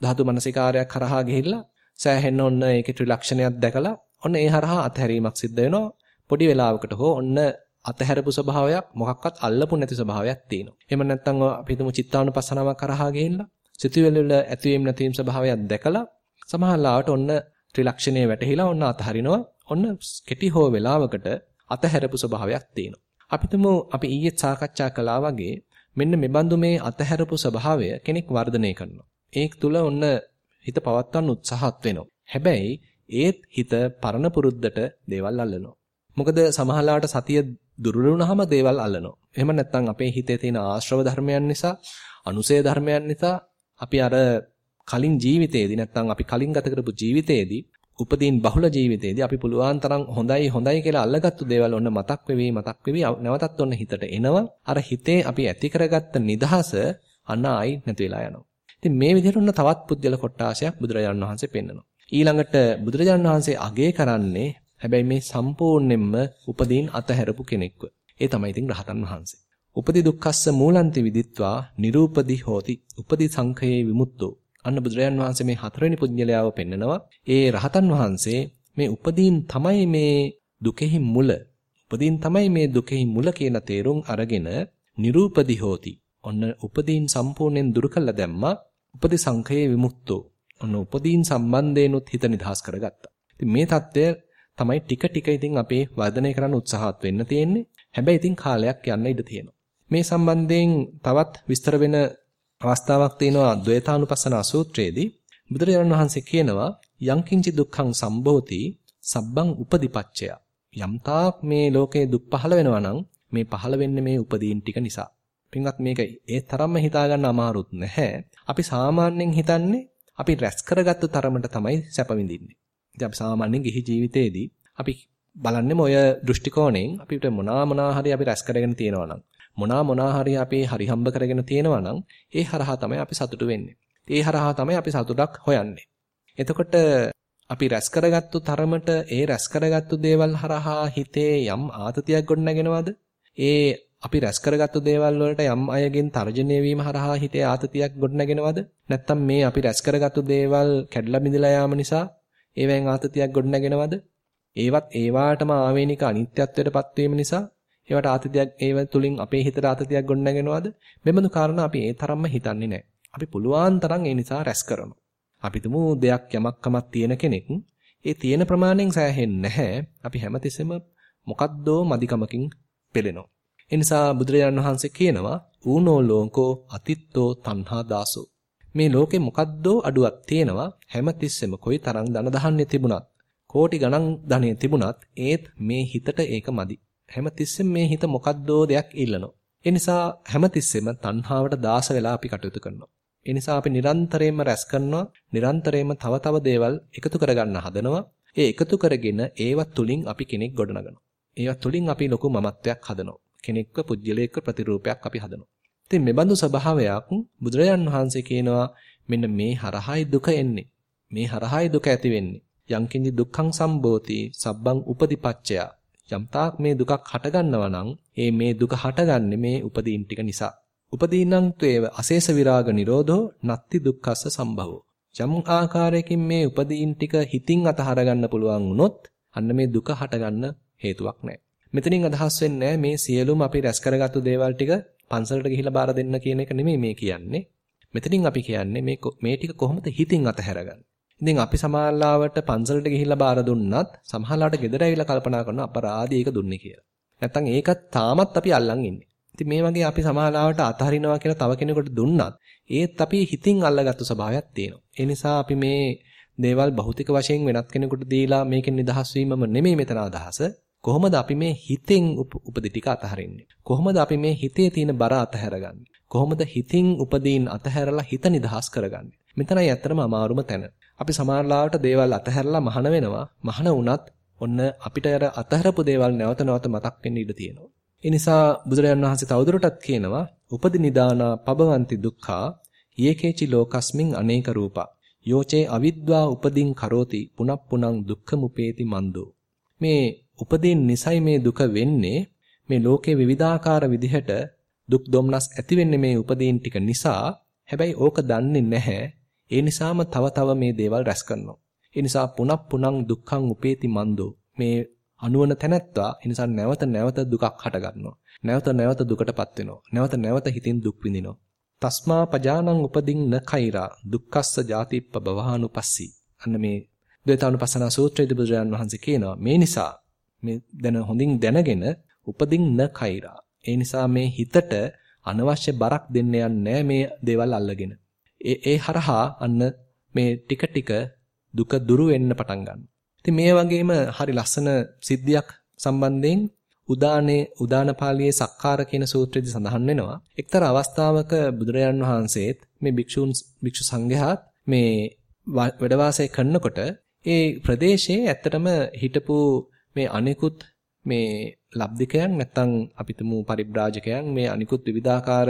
ධාතු මනසිකාරයක් කරහා ගිහිල්ලා සෑහෙන ඔන්න ඒකේ ත්‍රිලක්ෂණයක් දැකලා ඔන්න ඒ හරහා අතහැරීමක් සිද්ධ වෙනවා. පොඩි වෙලාවකට හෝ ඔන්න අතහැරපු ස්වභාවයක් මොකක්වත් අල්ලපු නැති ස්වභාවයක් තියෙනවා. එහෙම නැත්නම් අපි හිතමු චිත්තානුපස්සනාවක් කරහා ගිහිල්ලා සිතුවිලි වල ඇතිවීම නැතිවීම ස්වභාවයක් දැකලා සමහරවිට ඔන්න ත්‍රිලක්ෂණයේ වැටහිලා ඔන්න අතහරිනවා. ඔන්න කෙටි හෝ වෙලාවකට අතහැරපු ස්වභාවයක් තියෙනවා. අපිටම අපි ඊයේ සාකච්ඡා කළා වගේ මෙන්න මෙබඳු මේ අතහැරපු ස්වභාවය කෙනෙක් වර්ධනය කරනවා. ඒක තුල ඔන්න හිත පවත්වන්න උත්සාහත් වෙනවා. හැබැයි ඒත් හිත පරණ පුරුද්දට දේවල් අල්ලනවා. මොකද සමහරලාට සතිය දුර්වල වුණාම දේවල් අල්ලනවා. එහෙම නැත්නම් අපේ හිතේ තියෙන ආශ්‍රව ධර්මයන් නිසා, අනුසය ධර්මයන් නිසා අපි අර කලින් ජීවිතේදී නැත්නම් අපි කලින් ගත කරපු ජීවිතේදී උපදීන් බහුල ජීවිතේදී අපි පුළුවන් තරම් හොඳයි හොඳයි කියලා අල්ලගත්තු දේවල් ඔන්න මතක් වෙවි මතක් වෙවි නැවතත් ඔන්න හිතට එනවා. අර හිතේ අපි ඇති කරගත්ත නිදහස අන්න ආයි නැති වෙලා යනවා. ඉතින් මේ විදිහට ඔන්න තවත් පුද්ගල කොටාශයක් බුදුරජාණන් වහන්සේ පෙන්නනවා. ඊළඟට බුදුරජාණන් වහන්සේ අගය කරන්නේ හැබැයි මේ සම්පූර්ණයෙන්ම උපදීන් අතහැරපු කෙනෙක්ව. ඒ තමයි ඉතින් රහතන් වහන්සේ. උපදි දුක්ඛස්ස මූලන්ති විදිත්වා නිරූපදි හෝති. උපදි සංඛයේ විමුක්තෝ අන්න බුදුරජාන් වහන්සේ මේ හතරවෙනි පුජ්‍යලයාව පෙන්නනවා. ඒ රහතන් වහන්සේ මේ උපදීන් තමයි මේ දුකෙහි මුල. උපදීන් තමයි මේ දුකෙහි මුල කියන තේරුම් අරගෙන නිරූපදි හෝති. ඔන්න උපදීන් සම්පූර්ණයෙන් දුරු කළා දැම්මා. උපදි සංඛයේ විමුක්තෝ. ඔන්න උපදීන් සම්බන්ධේනොත් හිත නිදහස් කරගත්තා. ඉතින් මේ தත්ත්වය තමයි ටික ටික ඉතින් අපේ වර්ධනය කරන්න උත්සාහත් වෙන්න තියෙන්නේ. හැබැයි ඉතින් කාලයක් යන්න ඉඩ තියෙනවා. මේ සම්බන්ධයෙන් තවත් විස්තර වෙන අවස්ථාවක් තියෙනවා ද්වේතානුපස්සනා සූත්‍රයේදී බුදුරජාණන් වහන්සේ කියනවා යංකින්චි දුක්ඛං සම්භෝති සබ්බං උපදිපච්චය යම්තාක් මේ ලෝකේ දුක් පහළ වෙනවා නම් මේ පහළ වෙන්නේ මේ උපදීන් ටික නිසා. පින්වත් මේක ඒ තරම්ම හිතා ගන්න අමාරුත් නැහැ. අපි සාමාන්‍යයෙන් හිතන්නේ අපි රැස් කරගත්තු තරමට තමයි සැප විඳින්නේ. ඉතින් අපි සාමාන්‍යයෙන් ගිහි ජීවිතේදී අපි බලන්නේම ඔය දෘෂ්ටි කෝණයෙන් අපිට මොනවා මොනවා හරි අපි රැස් කරගෙන තියෙනවා නම් මොනවා මොනවා හරි අපි හරි හම්බ කරගෙන තියෙනවා නම් ඒ හරහා තමයි අපි සතුටු වෙන්නේ. ඒ හරහා තමයි අපි සතුටක් හොයන්නේ. එතකොට අපි රැස් කරගත්තු තරමට ඒ රැස් කරගත්තු දේවල් හරහා හිතේ යම් ආතතියක් ගොඩනගෙනවද? ඒ අපි රැස් කරගත්තු දේවල් වලට යම් අයගෙන් තර්ජනය වීම හරහා හිතේ ආතතියක් ගොඩනගෙනවද? නැත්නම් මේ අපි රැස් කරගත්තු දේවල් කැඩලා බිඳලා යාම නිසා ඒවෙන් ආතතියක් ගොඩනගෙනවද? ඒවත් ඒවාටම ආවේනික අනිත්‍යත්වයටපත් වීම නිසා ඒවට ආතතියක් ඒව තුලින් අපේ හිතට ආතතියක් ගොඩනගෙනවද? මෙබඳු කාරණා අපි ඒ තරම්ම හිතන්නේ නැහැ. අපි පුළුවන් තරම් ඒ නිසා රැස් කරනවා. අපි තුමු දෙයක් යමක්කමක් තියෙන කෙනෙක් ඒ තියෙන ප්‍රමාණයෙන් සෑහෙන්නේ නැහැ. අපි හැමතිස්සෙම මොකද්දෝ මදිකමකින් පෙළෙනවා. ඒ නිසා බුදුරජාණන් වහන්සේ කියනවා ඌනෝ ලෝකෝ අතිත්තෝ තණ්හා දාසෝ. මේ ලෝකේ මොකද්දෝ අඩුවක් තියෙනවා හැමතිස්සෙම කොයි තරම් ධන දහන්නේ තිබුණත් කෝටි ගණන් ධනෙ තිබුණත් ඒත් මේ හිතට ඒක මදි. හැමතිස්සෙම මේ හිත මොකද්දෝ දෙයක් ඉල්ලනවා. ඒ නිසා හැමතිස්සෙම තණ්හාවට දාස වෙලා අපි කටයුතු කරනවා. ඒ නිසා අපි නිරන්තරයෙන්ම රැස් කරනවා, නිරන්තරයෙන්ම තව තව දේවල් එකතු කරගන්න හදනවා. ඒ එකතු කරගෙන ඒවත් තුලින් අපි කෙනෙක් ගොඩනගනවා. ඒවත් තුලින් අපි ලොකු මමත්වයක් හදනවා. කෙනෙක්ව පුජ්‍යලයක ප්‍රතිරූපයක් අපි හදනවා. ඉතින් මේ බඳු ස්වභාවයක් බුදුරජාන් වහන්සේ කියනවා මෙන්න මේ හරහායි දුක එන්නේ. මේ හරහායි දුක ඇති වෙන්නේ. යංකින්දි දුක්ඛං සම්බෝති සබ්බං උපදිපච්චය. යම් තාක් මේ දුකක් හටගන්නවා නම් ඒ මේ දුක හටගන්නේ මේ උපදීන් ටික නිසා. උපදීනං තේව අශේෂ විරාග නිරෝධෝ නත්ති දුක්ඛස්ස සම්භවෝ. යම් ආකාරයකින් මේ උපදීන් ටික හිතින් අතහර ගන්න පුළුවන් වුණොත් අන්න මේ දුක හටගන්න හේතුවක් නැහැ. මෙතනින් අදහස් වෙන්නේ මේ සියලුම අපි රැස් කරගත්තු දේවල් ටික පන්සලට ගිහිල්ලා බාර දෙන්න කියන එක නෙමෙයි මේ කියන්නේ. මෙතනින් අපි කියන්නේ මේ මේ ටික කොහොමද හිතින් අතහැරගන්නේ. ඉතින් අපි සමාල්ලාවට පන්සලට ගිහිල්ලා බාර දුන්නත් සමහරලාට ගෙදර ඇවිල්ලා කල්පනා කරනවා අපරාධී ඒක දුන්නේ කියලා. නැත්තම් ඒකත් තාමත් අපි අල්ලන් ඉන්නේ. ඉතින් මේ වගේ අපි සමාල්ලාවට අතහරිනවා කියලා තව කෙනෙකුට දුන්නත් ඒත් අපි හිතින් අල්ලගත්තු ස්වභාවයක් තියෙනවා. ඒ නිසා අපි මේ දේවල් භෞතික වශයෙන් වෙනත් කෙනෙකුට දීලා මේකෙන් නිදහස් වීමම නෙමෙයි මෙතන අදහස. කොහොමද අපි මේ හිතෙන් උපදි ටික අතහරින්නේ? කොහොමද අපි මේ හිතේ තියෙන බර අතහැරගන්නේ? කොහොමද හිතින් උපදීන් අතහැරලා හිත නිදහස් කරගන්නේ? මෙතනයි ඇත්තටම අමාරුම තැන. අපි සමාජලාවට දේවල් අතහැරලා මහාන වෙනවා. මහාන වුණත් ඔන්න අපිට අර අතහැරපු දේවල් නැවත නැවත මතක් වෙන්න ඉඩ තියෙනවා. ඒ නිසා බුදුරජාණන් වහන්සේ තවදුරටත් කියනවා උපදි නිදානා පබවಂತಿ දුක්ඛා යේකේචි ලෝකස්මින් අනේක රූපා යෝචේ අවිද්වා උපදින් කරෝති පුනප්පුනං දුක්ඛමුපේති මන්දෝ මේ උපදින් නිසයි මේ දුක වෙන්නේ. මේ ලෝකේ විවිධාකාර විදිහට දුක් දුම්නස් ඇති වෙන්නේ මේ උපදීන් ටික නිසා. හැබැයි ඕක දන්නේ නැහැ. ඒ නිසාම තව තව මේ දේවල් රැස් කරනවා. ඒ නිසා පුනප්පුනං දුක්ඛං උපේති මන්දෝ. මේ අනුවන තැනැත්තා ඒ නිසා නැවත නැවත දුකක් හට ගන්නවා නැවත නැවත දුකටපත් වෙනවා. නැවත නැවත හිතින් දුක් විඳිනවා. තස්මා පජානං උපදින් න කෛරා. දුක්ඛස්ස ජාතිප්ප බවහානුපස්සී අන්න මේ ද්වේතානුපස්සනා සූත්‍රයේදී බුදුරජාණන් වහන්සේ කියනවා මේ නිසා මේ දැන හොඳින් දැනගෙන උපදින් න කෛරා ඒ නිසා මේ හිතට අනවශ්‍ය බරක් දෙන්න යන්නේ මේ දේවල් අල්ලගෙන. ඒ ඒ හරහා අන්න මේ ටික ටික දුක දුරු වෙන්න පටන් ගන්නවා. ඉතින් මේ වගේම හරි ලස්සන සිද්ධියක් සම්බන්ධයෙන් උදානේ උදාන පාළියේ සක්කාර කියන සූත්‍රයේදී සඳහන් වෙනවා. එක්තරා අවස්ථාවක බුදුරජාන් වහන්සේත් මේ භික්ෂුන් භික්ෂු සංඝයාත් මේ වැඩ වාසය කරනකොට ඒ ප්‍රදේශයේ ඇත්තටම හිටපු මේ අනිකුත් මේ ලබ්ධිකයන් නැත්තම් අපිටම පරිබ්‍රාජකයන් මේ අනිකුත් විවිධාකාර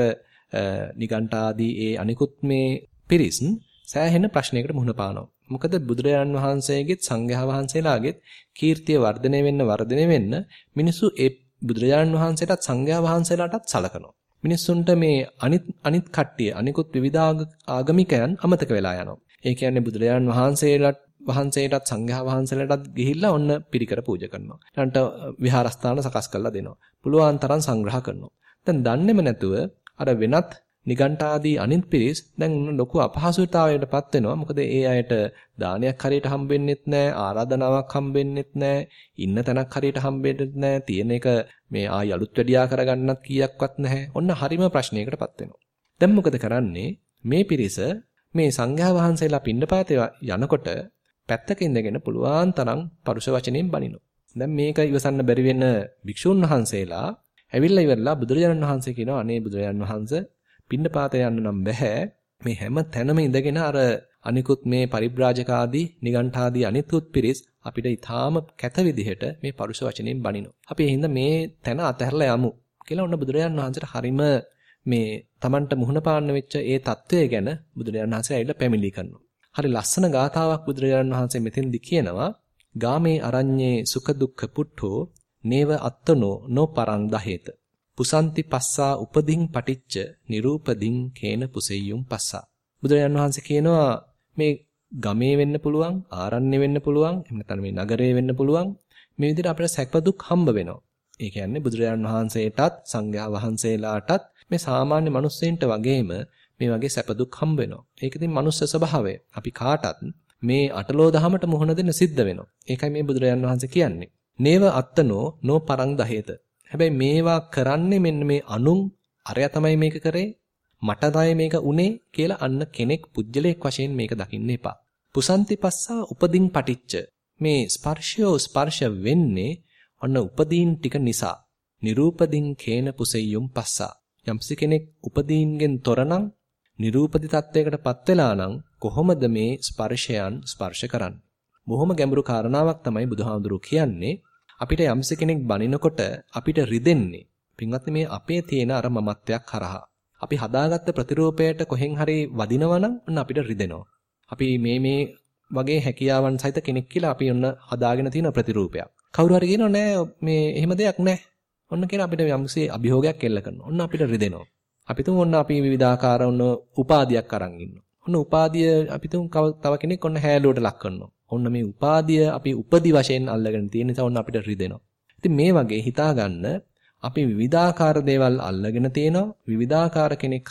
නිගණ්ඨාදී ඒ අනිකුත් මේ පිරිස් සෑහෙන ප්‍රශ්නයකට මුහුණ පානවා. මොකද බුදුරජාන් වහන්සේගෙත් සංඝයා වහන්සේලාගෙත් කීර්තිය වර්ධනය වෙන්න වර්ධනය වෙන්න මිනිස්සු ඒ බුදුරජාන් වහන්සේටත් සංඝයා වහන්සේලාටත් සලකනවා. මිනිස්සුන්ට මේ අනිත් අනිත් කට්ටිය අනිකුත් විවිධ ආගමිකයන් අමතක වෙලා යනවා. ඒ කියන්නේ බුදුරජාන් වහන්සේලාට වහන්සේටත් සංඝයා වහන්සේලාටත් ගිහිල්ලා ඔන්න පිරිකර පූජා කරනවා. ඊළඟට විහාරස්ථාන සකස් කරලා දෙනවා. පුළුවන් තරම් සංග්‍රහ කරනවා. දැන් දන්නේම නැතුව අර වෙනත් නිගණ්ඨාදී අනිත් පිරිස් දැන් ලොකු අපහසුතාවයකටපත් වෙනවා. මොකද ඒ අයට දානයක් හරියට හම්බෙන්නෙත් නැහැ, ආරාධනාවක් හම්බෙන්නෙත් නැහැ, ඉන්න තැනක් හරියට හම්බෙන්නෙත් නැහැ. තියෙන එක මේ ආයි අලුත් වැඩියා කරගන්නත් කීයක්වත් නැහැ. ඔන්න හරිම ප්‍රශ්නයකටපත් වෙනවා. දැන් මොකද කරන්නේ? මේ පිරිස මේ සංඝයා වහන්සේලා පින්නපාතේ යනකොට පැත්තක ඉඳගෙන පුළුවන් තරම් පරුෂ වචනෙන් බනිනවා. දැන් මේක ඉවසන්න බැරි වෙන භික්ෂුන් වහන්සේලා ඇවිල්ලා ඉවරලා බුදුරජාණන් වහන්සේ කියනවා අනේ බුදුරජාණන් වහන්සේ පින්නපාත යන්න නම් බෑ. මේ හැම තැනම ඉඳගෙන අර අනිකුත් මේ පරිබ්‍රාජක ආදී නිගණ්ඨාදී අනිකුත් පිරිස් අපිට ඊටාම කැත විදිහට මේ පරුෂ වචනෙන් බනිනවා. අපි එහෙනම් මේ තැන අතහැරලා යමු කියලා ඔන්න බුදුරජාන් වහන්සේට හරිම මේ Tamanට මුහුණ පාන්න වෙච්ච ඒ తත්වය ගැන බුදුරජාන් වහන්සේ ඇවිල්ලා පැමිණිලි කරනවා. හරි ලස්සන ගාතාවක් බුදුරජාණන් වහන්සේ මෙතෙන්දි කියනවා. ගාමේ අරඤ්ඤේ සුඛ දුක්ඛ පුට්ඨෝ නේව අත්තනෝ නෝ පරං දහේත පුසන්ති පස්සා උපදින් පටිච්ච නිරූපදින් කේන පුසෙය්‍යුම් පස්සා. බුදුරජාන් වහන්සේ කියනවා මේ ගමේ වෙන්න පුළුවන් ආරණ්‍ය වෙන්න පුළුවන් එහෙම නැත්නම් මේ නගරේ වෙන්න පුළුවන්. මේ විදිහට අපිට සැප දුක් හම්බ වෙනවා. ඒ කියන්නේ බුදුරජාන් වහන්සේටත් සංඝයා වහන්සේලාටත් මේ සාමාන්‍ය මිනිස්සෙන්ට වගේම මේ වගේ සැප දුක් හම්බ වෙනවා. ඒක ඉතින් මනුස්ස ස්වභාවය. අපි කාටත් මේ අටලෝ දහමට මුහුණ දෙන්න සිද්ධ වෙනවා. ඒකයි මේ බුදුරජාන් වහන්සේ කියන්නේ. නේව අත්තනෝ නෝ පරං දහේත. හැබැයි මේවා කරන්නේ මෙන්න මේ අනුන් අරයා තමයි මේක කරේ. මට තමයි මේක උනේ කියලා අන්න කෙනෙක් පුජ්‍යලයක් වශයෙන් මේක දකින්න එපා. පුසන්ති පස්සා උපදින් පටිච්ච. මේ ස්පර්ශයෝ ස්පර්ශ වෙන්නේ ඔන්න උපදීන් ටික නිසා. නිරූපදින් කේන පුසෙය්‍යුම් පස්සා. යම්සි කෙනෙක් උපදීන්ගෙන් තොරනම් නිරූපදි තත්වයකටපත් වෙලා නම් කොහොමද මේ ස්පර්ශයන් ස්පර්ශ කරන්නේ? බොහොම ගැඹුරු කාරණාවක් තමයි බුදුහාමුදුරුවෝ කියන්නේ. අපිට යම්සි කෙනෙක් බනිනකොට අපිට රිදෙන්නේ. පින්වත්නි මේ අපේ තියෙන අර මමත්වයක් හරහා. අපි හදාගත්ත ප්‍රතිරූපයට කොහෙන් හරි වදිනවනම් ඔන්න අපිට රිදෙනවා. අපි මේ මේ වගේ හැකියාවන් සහිත කෙනෙක් කියලා අපි ඔන්න හදාගෙන තියෙන ප්‍රතිරූපයක්. කවුරු හරි කියනවා නෑ මේ එහෙම දෙයක් නෑ. ඔන්න කියන අපිට යම්සේ අභියෝගයක් එල්ල කරනවා. ඔන්න අපිට රිදෙනවා. අපි තුන් ඔන්න අපි විවිධාකාර ඔන්න උපාදියක් අරන් ඉන්නවා. ඔන්න උපාදිය අපි තුන් තව කෙනෙක් ඔන්න හැලුවට ලක් කරනවා. ඔන්න මේ උපාදිය අපි උපදි වශයෙන් අල්ලගෙන තියෙන නිසා ඔන්න අපිට රිදෙනවා. ඉතින් මේ වගේ හිතා ගන්න අපි විවිධාකාර දේවල් අල්ලගෙන තියෙනවා. විවිධාකාර කෙනෙක්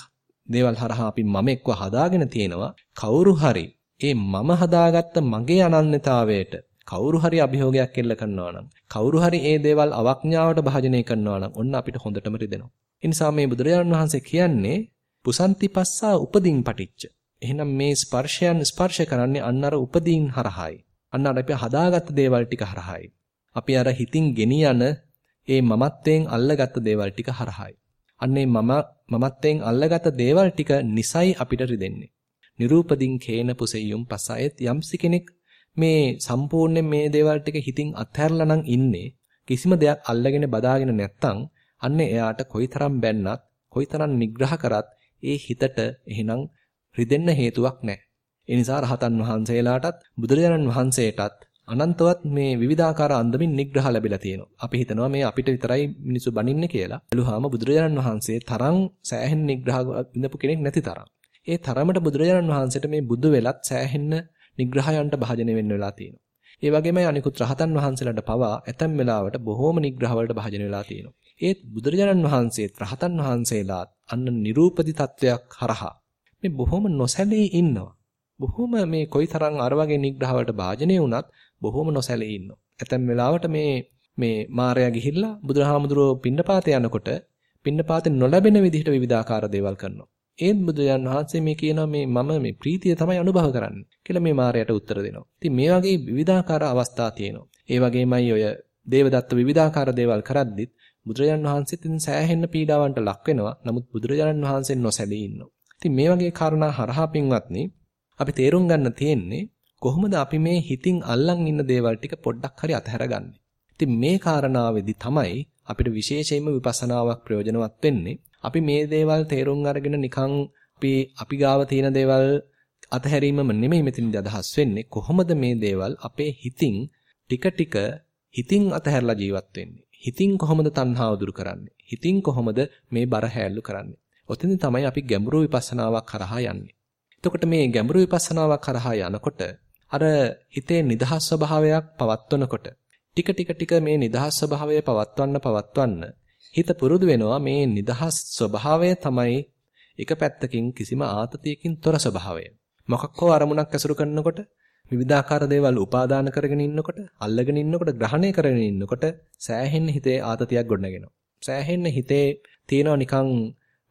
දේවල් හරහා අපි මම එක්ව හදාගෙන තියෙනවා. කවුරු හරි ඒ මම හදාගත්ත මගේ අනන්‍යතාවයට කවුරු හරි අභියෝගයක් එල්ල කරනවා නම් කවුරු හරි ඒ දේවල් අවඥාවට භාජනය කරනවා නම් ඔන්න අපිට හොඳටම රිදෙනවා. ඒ නිසා මේ බුදුරජාණන් වහන්සේ කියන්නේ පුසන්ති පස්සා උපදීන් පටිච්ච. එහෙනම් මේ ස්පර්ශයන් ස්පර්ශ කරන්නේ අන්න අර උපදීන් හරහායි. අන්න අර අපි හදාගත්ත දේවල් ටික හරහායි. අපි අර හිතින් ගෙනියන ඒ මමත්වයෙන් අල්ලගත්ත දේවල් ටික හරහායි. අන්නේ මම මමත්වයෙන් අල්ලගත්ත දේවල් ටික නිසයි අපිට රිදෙන්නේ. නිරූපදින් කේන පුසෙයුම් පසයත් යම්සි කෙනෙක් මේ සම්පූර්ණයෙන් මේ දේවල් ටික හිතින් අත්හැරලා නම් ඉන්නේ කිසිම දෙයක් අල්ලගෙන බදාගෙන නැත්තම් අන්න එයාට කොයිතරම් බැන්නත් කොයිතරම් නිග්‍රහ කරත් ඒ හිතට එහෙනම් රිදෙන්න හේතුවක් නැහැ. ඒ නිසා රහතන් වහන්සේලාටත් බුදුරජාණන් වහන්සේටත් අනන්තවත් මේ විවිධාකාර අන්දමින් නිග්‍රහ ලැබිලා තියෙනවා. අපි හිතනවා මේ අපිට විතරයි මිනිස්සු බනින්නේ කියලා. එළුවාම බුදුරජාණන් වහන්සේ තරම් සෑහෙන නිග්‍රහ විඳපු කෙනෙක් නැති තරම්. ඒ තරමට බුදුරජාණන් වහන්සේට මේ බුදු වෙලත් සෑහෙන්න නිග්‍රහයන්ට භාජනය වෙන්න වෙලා තියෙනවා. ඒ වගේමයි අනිකුත් රහතන් වහන්සේලාට පවා ඇතැම් වෙලාවට බොහෝම නිග්‍රහ වලට භාජනය වෙලා තියෙනවා. ඒත් බුදුරජාණන් වහන්සේත් රහතන් වහන්සේලාත් අන්න නිරූපදි තත්වයක් හරහා මේ බොහොම නොසැලී ඉන්නවා. බොහොම මේ කොයිතරම් අර වගේ නිග්‍රහ වලට භාජනය වුණත් බොහොම නොසැලී ඉන්නවා. ඇතැම් වෙලාවට මේ මේ මායя ගිහිල්ලා බුදුරහාමුදුරුවෝ පින්නපාතේ යනකොට පින්නපාතේ නොලැබෙන විදිහට විවිධාකාර දේවල් කරනවා. ඒත් බුදුරජාන් වහන්සේ මේ කියනවා මේ මම මේ ප්‍රීතිය තමයි අනුභව කරන්නේ කියලා මේ මායයට උත්තර දෙනවා. ඉතින් මේ වගේ විවිධාකාර අවස්ථා තියෙනවා. ඒ වගේමයි ඔය දේවදත්ත විවිධාකාර දේවල් කරද්දිත් බුදුරජාන් වහන්සේත් ඉතින් සෑහෙන්න පීඩාවන්ට ලක් වෙනවා. නමුත් බුදුරජාණන් වහන්සේ නොසැලී ඉන්නවා. ඉතින් මේ වගේ කාරණා හරහා පින්වත්නි අපි තේරුම් ගන්න තියෙන්නේ කොහොමද අපි මේ හිතින් අල්ලන් ඉන්න දේවල් ටික පොඩ්ඩක් හරි අතහැරගන්නේ. ඉතින් මේ කාරණාවේදී තමයි අපිට විශේෂයෙන්ම විපස්සනාවක් ප්‍රයෝජනවත් වෙන්නේ. අපි මේ දේවල් තේරුම් අරගෙන නිකන් අපි අපි ගාව තියෙන දේවල් අතහැරීමම නෙමෙයි මෙතනදී අදහස් වෙන්නේ. කොහොමද මේ දේවල් අපේ හිතින් ටික ටික හිතින් අතහැරලා ජීවත් වෙන්නේ? හිතින් කොහොමද තණ්හාව දුරු කරන්නේ? හිතින් කොහොමද මේ බර හැල්ලු කරන්නේ? ඔතෙන් තමයි අපි ගැඹුරු විපස්සනාවක් කරහා යන්නේ. එතකොට මේ ගැඹුරු විපස්සනාවක් කරහා යනකොට අර හිතේ නිදහස් ස්වභාවයක් පවත්වනකොට ටික ටික ටික මේ නිදහස් ස්වභාවය පවත්වන්න පවත්වන්න හිත පුරුදු වෙනවා මේ නිදහස් ස්වභාවය තමයි එක පැත්තකින් කිසිම ආතතියකින් තොර ස්වභාවය. මොකක් හෝ අරමුණක් ඇසුරු කරනකොට විවිධාකාර දේවල් උපාදාන කරගෙන ඉන්නකොට, අල්ලගෙන ඉන්නකොට, ග්‍රහණය කරගෙන ඉන්නකොට සෑහෙන්න හිතේ ආතතියක් ගොඩනගෙනවා. සෑහෙන්න හිතේ තියෙනවා නිකන්